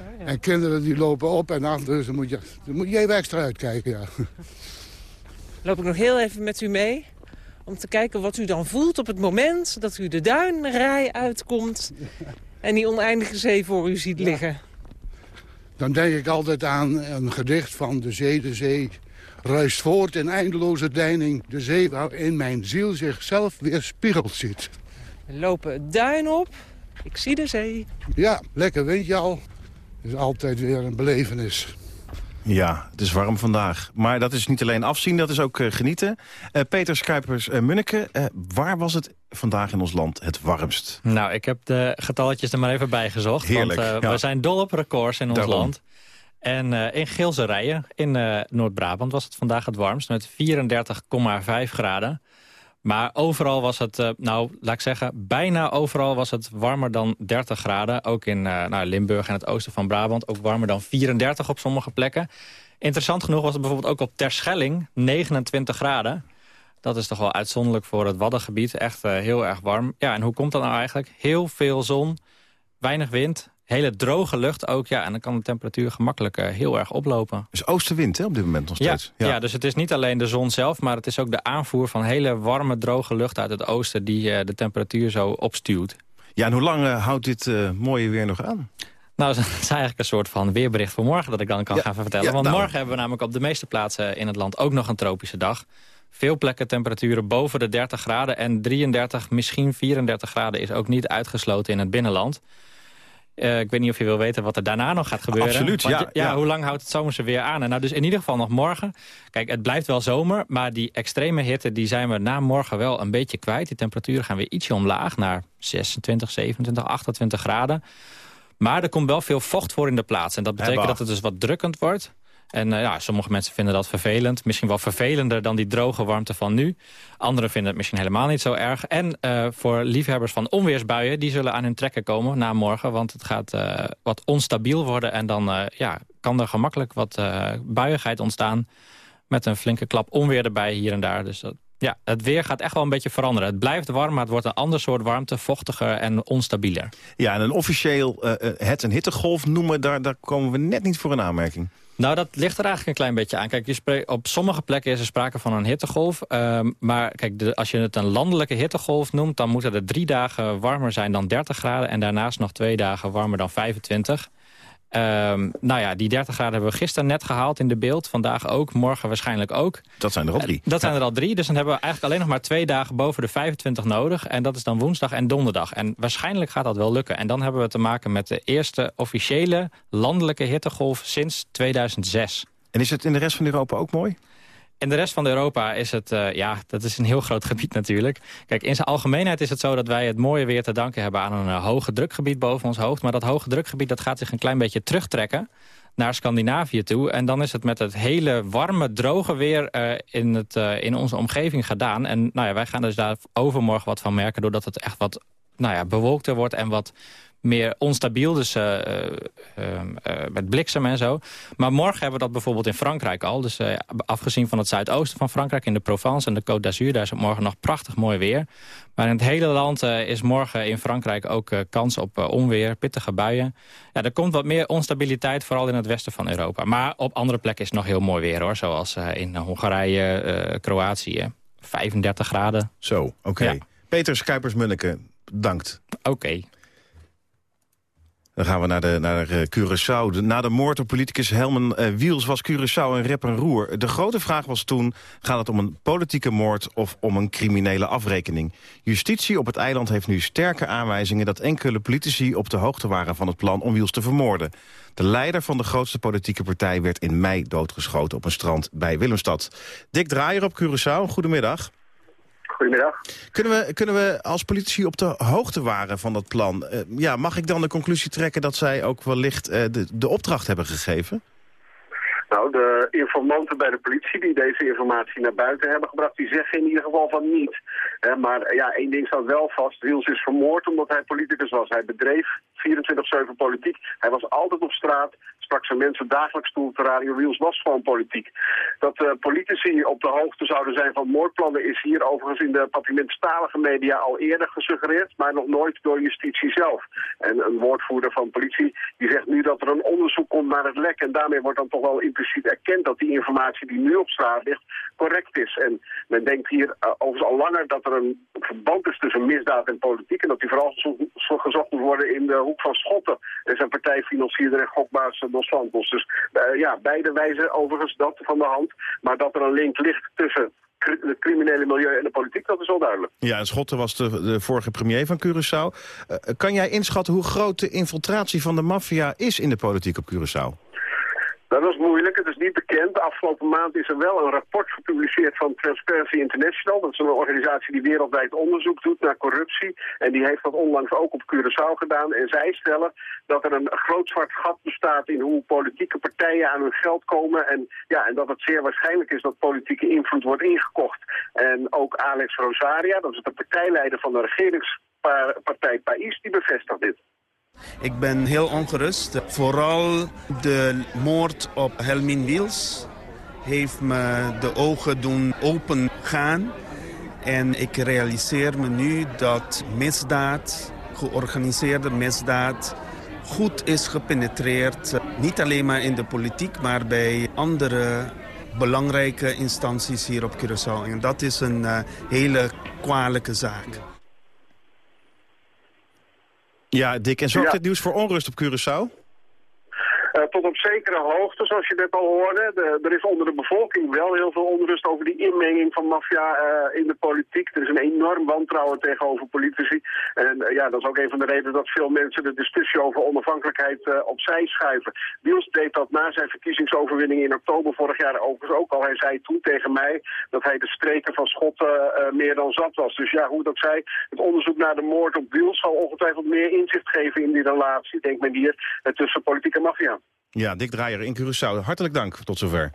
Oh, ja. En kinderen die lopen op en af, dus dan moet je, dan moet je even extra uitkijken, ja. Loop ik nog heel even met u mee om te kijken wat u dan voelt op het moment dat u de duinrij uitkomt en die oneindige zee voor u ziet liggen. Dan denk ik altijd aan een gedicht van de zee, de zee, ruist voort in eindeloze deining. De zee waarin mijn ziel zichzelf weer spiegeld ziet. We lopen het duin op. Ik zie de zee. Ja, lekker windje al. is altijd weer een belevenis. Ja, het is warm vandaag. Maar dat is niet alleen afzien, dat is ook uh, genieten. Uh, Peter Schuipers, uh, Munneke, waar was het vandaag in ons land het warmst? Nou, ik heb de getalletjes er maar even bij gezocht. Heerlijk, want ja. we zijn dol op records in ons Daarom. land. En uh, in Geelse Rijen, in uh, Noord-Brabant, was het vandaag het warmst... met 34,5 graden. Maar overal was het, uh, nou, laat ik zeggen... bijna overal was het warmer dan 30 graden. Ook in nou, Limburg en het oosten van Brabant. Ook warmer dan 34 op sommige plekken. Interessant genoeg was het bijvoorbeeld ook op Terschelling 29 graden. Dat is toch wel uitzonderlijk voor het Waddengebied. Echt heel erg warm. Ja, en hoe komt dat nou eigenlijk? Heel veel zon, weinig wind hele droge lucht ook. Ja, en dan kan de temperatuur gemakkelijk uh, heel erg oplopen. Dus oostenwind hè, op dit moment nog steeds. Ja, ja. ja, dus het is niet alleen de zon zelf... maar het is ook de aanvoer van hele warme, droge lucht uit het oosten... die uh, de temperatuur zo opstuwt. Ja, en hoe lang uh, houdt dit mooie weer nog aan? Nou, dat is eigenlijk een soort van weerbericht voor morgen... dat ik dan kan ja, gaan vertellen. Want nou. morgen hebben we namelijk op de meeste plaatsen in het land... ook nog een tropische dag. Veel plekken temperaturen boven de 30 graden... en 33, misschien 34 graden is ook niet uitgesloten in het binnenland... Uh, ik weet niet of je wil weten wat er daarna nog gaat gebeuren. Absoluut, ja, ja, ja. Hoe lang houdt het zomerse weer aan? En nou, dus in ieder geval nog morgen. Kijk, het blijft wel zomer, maar die extreme hitte... die zijn we na morgen wel een beetje kwijt. Die temperaturen gaan weer ietsje omlaag naar 26, 27, 28 graden. Maar er komt wel veel vocht voor in de plaats. En dat betekent Hebba. dat het dus wat drukkend wordt. En uh, ja, sommige mensen vinden dat vervelend. Misschien wel vervelender dan die droge warmte van nu. Anderen vinden het misschien helemaal niet zo erg. En uh, voor liefhebbers van onweersbuien... die zullen aan hun trekken komen na morgen. Want het gaat uh, wat onstabiel worden. En dan ja, kan er gemakkelijk wat buiigheid ontstaan... met een flinke klap onweer erbij hier en daar. Dus dat, ja, het weer gaat echt wel een beetje veranderen. Het blijft warm, maar het wordt een ander soort warmte. Vochtiger en onstabieler. Ja, en een officieel het een hittegolf noemen... Daar, daar komen we net niet voor een aanmerking. Nou, dat ligt er eigenlijk een klein beetje aan. Kijk, je op sommige plekken is er sprake van een hittegolf. Um, maar kijk, als je het een landelijke hittegolf noemt... dan moeten er drie dagen warmer zijn dan 30 graden... en daarnaast nog twee dagen warmer dan 25. Um, nou ja, die 30 graden hebben we gisteren net gehaald in de beeld. Vandaag ook, morgen waarschijnlijk ook. Dat zijn er al drie. Dat zijn er al drie, dus dan hebben we eigenlijk alleen nog maar twee dagen boven de 25 nodig. En dat is dan woensdag en donderdag. En waarschijnlijk gaat dat wel lukken. En dan hebben we te maken met de eerste officiële landelijke hittegolf sinds 2006. En is het in de rest van Europa ook mooi? In de rest van Europa is het, uh, ja, dat is een heel groot gebied natuurlijk. Kijk, in zijn algemeenheid is het zo dat wij het mooie weer te danken hebben aan een uh, hoge drukgebied boven ons hoofd. Maar dat hoge drukgebied dat gaat zich een klein beetje terugtrekken naar Scandinavië toe. En dan is het met het hele warme, droge weer uh, in, het, in onze omgeving gedaan. En nou ja, wij gaan dus daar overmorgen wat van merken... doordat het echt wat nou ja, bewolkter wordt en wat meer onstabiel, dus uh, uh, uh, met bliksem en zo. Maar morgen hebben we dat bijvoorbeeld in Frankrijk al. Dus afgezien van het zuidoosten van Frankrijk, in de Provence en de Côte d'Azur... daar is het morgen nog prachtig mooi weer. Maar in het hele land is morgen in Frankrijk ook kans op onweer, pittige buien. Ja, er komt wat meer onstabiliteit, vooral in het westen van Europa. Maar op andere plekken is het nog heel mooi weer, hoor. Zoals in Hongarije, Kroatië. 35 graden. Zo, oké. Okay. Ja. Peter Schuipers-Munneke, bedankt. Oké. Okay. Dan gaan we naar, de, naar Curaçao. De, na de moord op politicus Helmen uh, Wiels was Curaçao een rep en roer. De grote vraag was toen, gaat het om een politieke moord of om een criminele afrekening? Justitie op het eiland heeft nu sterke aanwijzingen... dat enkele politici op de hoogte waren van het plan om Wiels te vermoorden. De leider van de grootste politieke partij werd in mei doodgeschoten op een strand bij Willemstad. Dick Draaier op Curaçao, goedemiddag. Goedemiddag. Kunnen we, kunnen we als politici op de hoogte waren van dat plan... Uh, ja, mag ik dan de conclusie trekken dat zij ook wellicht uh, de, de opdracht hebben gegeven? Nou, de informanten bij de politie die deze informatie naar buiten hebben gebracht... die zeggen in ieder geval van niet. Eh, maar ja, één ding staat wel vast. Wiels is vermoord omdat hij politicus was. Hij bedreef 24-7 politiek. Hij was altijd op straat sprak zijn mensen dagelijks toe op de Radio Wheels was gewoon politiek. Dat uh, politici op de hoogte zouden zijn van moordplannen is hier overigens in de papimentstalige media al eerder gesuggereerd, maar nog nooit door justitie zelf. En een woordvoerder van politie die zegt nu dat er een onderzoek komt naar het lek en daarmee wordt dan toch wel impliciet erkend dat die informatie die nu op straat ligt correct is. En men denkt hier uh, overigens al langer dat er een verband is tussen misdaad en politiek en dat die vooral gezocht moet worden in de hoek van Schotten en zijn partijfinancierder en gokbaas Dos Santos. Dus uh, ja, beide wijzen overigens dat van de hand. Maar dat er een link ligt tussen het criminele milieu en de politiek, dat is wel duidelijk. Ja, en Schotten was de, de vorige premier van Curaçao. Uh, kan jij inschatten hoe groot de infiltratie van de maffia is in de politiek op Curaçao? Dat was moeilijk, het is niet bekend. Afgelopen maand is er wel een rapport gepubliceerd van Transparency International. Dat is een organisatie die wereldwijd onderzoek doet naar corruptie. En die heeft dat onlangs ook op Curaçao gedaan. En zij stellen dat er een groot zwart gat bestaat in hoe politieke partijen aan hun geld komen. En, ja, en dat het zeer waarschijnlijk is dat politieke invloed wordt ingekocht. En ook Alex Rosaria, dat is de partijleider van de regeringspartij PAIS, die bevestigt dit. Ik ben heel ongerust. Vooral de moord op Helmin Wiels heeft me de ogen doen open gaan. En ik realiseer me nu dat misdaad, georganiseerde misdaad, goed is gepenetreerd. Niet alleen maar in de politiek, maar bij andere belangrijke instanties hier op Curaçao. En dat is een uh, hele kwalijke zaak. Ja, Dick, en zorgt ja. dit nieuws voor onrust op Curaçao? Uh, tot op zekere hoogte, zoals je net al hoorde. De, er is onder de bevolking wel heel veel onrust over die inmenging van maffia uh, in de politiek. Er is een enorm wantrouwen tegenover politici. En uh, ja, dat is ook een van de redenen dat veel mensen de discussie over onafhankelijkheid opzij schuiven. Wiels deed dat na zijn verkiezingsoverwinning in oktober vorig jaar overigens ook al. Hij zei toen tegen mij dat hij de streken van Schotten meer dan zat was. Dus ja, hoe dat zei, het onderzoek naar de moord op Wiels zal ongetwijfeld meer inzicht geven in die relatie, denkt men hier, tussen politiek en maffia. Ja, Dick Draaier in Curaçao. Hartelijk dank tot zover.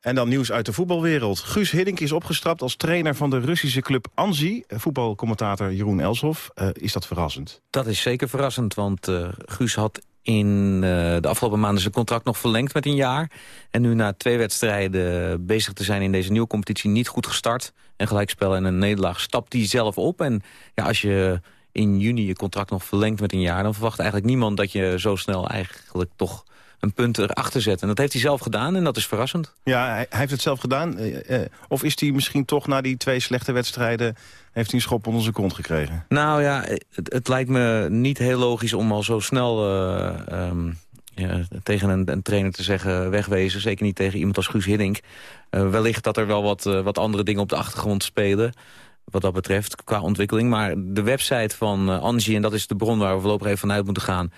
En dan nieuws uit de voetbalwereld. Guus Hiddink is opgestrapt als trainer van de Russische club Anzi. Voetbalcommentator Jeroen Elshoff. Uh, is dat verrassend? Dat is zeker verrassend, want uh, Guus had in uh, de afgelopen maanden zijn contract nog verlengd met een jaar. En nu na twee wedstrijden bezig te zijn in deze nieuwe competitie niet goed gestart. En gelijkspel en een nederlaag stapt hij zelf op. En ja, als je in juni je contract nog verlengt met een jaar... dan verwacht eigenlijk niemand dat je zo snel eigenlijk toch een punt erachter zet. En dat heeft hij zelf gedaan en dat is verrassend. Ja, hij, heeft het zelf gedaan. Uh, of is hij misschien toch na die twee slechte wedstrijden... heeft hij een schop onder zijn kont gekregen? Nou ja, het, het lijkt me niet heel logisch om al zo snel... Uh, um, ja, tegen een, een, trainer te zeggen wegwezen. Zeker niet tegen iemand als Guus Hiddink. Uh, wellicht dat er wel wat, wat andere dingen op de achtergrond spelen wat dat betreft, qua ontwikkeling. Maar de website van uh, Angie, en dat is de bron waar we voorlopig even vanuit moeten gaan...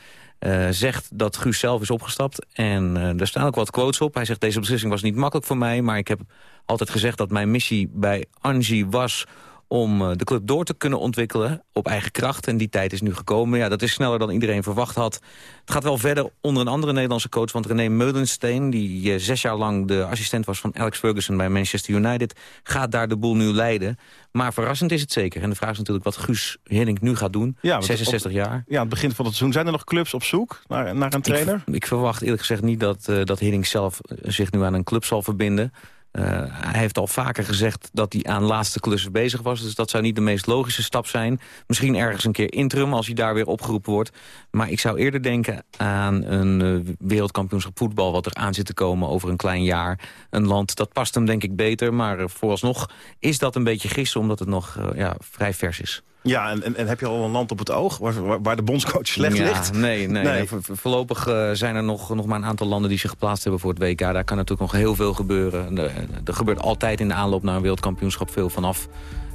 Uh, zegt dat Guus zelf is opgestapt. En uh, er staan ook wat quotes op. Hij zegt, deze beslissing was niet makkelijk voor mij... maar ik heb altijd gezegd dat mijn missie bij Angie was om uh, de club door te kunnen ontwikkelen op eigen kracht. En die tijd is nu gekomen. Ja, dat is sneller dan iedereen verwacht had. Het gaat wel verder onder een andere Nederlandse coach... want René Meulensteen, die uh, zes jaar lang de assistent was van Alex Ferguson... bij Manchester United, gaat daar de boel nu leiden. Maar verrassend is het zeker. En de vraag is natuurlijk wat Guus Hiddink nu gaat doen. Ja, 66 op, jaar. Ja, aan het begin van het seizoen. Zijn er nog clubs op zoek naar, naar een trainer? Ik, ik verwacht eerlijk gezegd niet dat, uh, dat Hiddink zelf zich nu aan een club zal verbinden... Uh, hij heeft al vaker gezegd dat hij aan laatste klussen bezig was. Dus dat zou niet de meest logische stap zijn. Misschien ergens een keer interim als hij daar weer opgeroepen wordt. Maar ik zou eerder denken aan een uh, wereldkampioenschap voetbal... wat er aan zit te komen over een klein jaar. Een land, dat past hem denk ik beter. Maar uh, vooralsnog is dat een beetje gissen... omdat het nog ja, vrij vers is. Ja, en, en, heb je al een land op het oog waar, waar de bondscoach slecht ja, ligt? Nee, nee, nee. voorlopig uh, zijn er nog, nog maar een aantal landen die zich geplaatst hebben voor het WK. Daar kan natuurlijk nog heel veel gebeuren. Er, er gebeurt altijd in de aanloop naar een wereldkampioenschap veel vanaf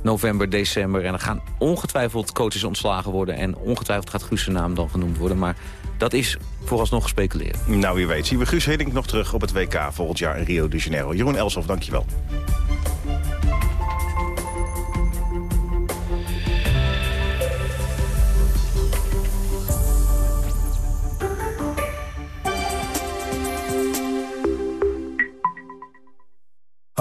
november, december. En er gaan ongetwijfeld coaches ontslagen worden. En ongetwijfeld gaat Guus zijn naam dan genoemd worden. Maar dat is vooralsnog gespeculeerd. Nou, wie weet zien we Guus Hiddink nog terug op het WK volgend jaar in Rio de Janeiro. Jeroen Elshoff, dankjewel.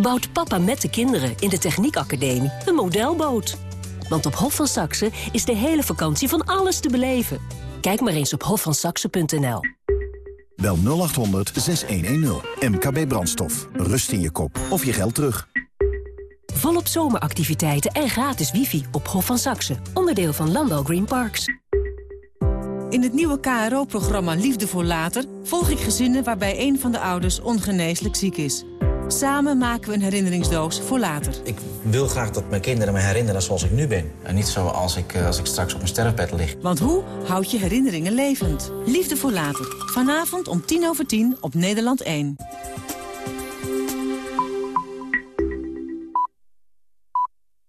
bouwt papa met de kinderen in de Techniekacademie een modelboot. Want op Hof van Saxe is de hele vakantie van alles te beleven. Kijk maar eens op hofvansaxe.nl. Bel 0800 6110. MKB Brandstof. Rust in je kop of je geld terug. Volop zomeractiviteiten en gratis wifi op Hof van Saxe. Onderdeel van Landal Green Parks. In het nieuwe KRO-programma Liefde voor Later... volg ik gezinnen waarbij een van de ouders ongeneeslijk ziek is. Samen maken we een herinneringsdoos voor later. Ik wil graag dat mijn kinderen me herinneren zoals ik nu ben. En niet zoals ik, eh, als ik straks op mijn sterfbed lig. Want hoe houd je herinneringen levend? Liefde voor later. Vanavond om tien over tien op Nederland 1.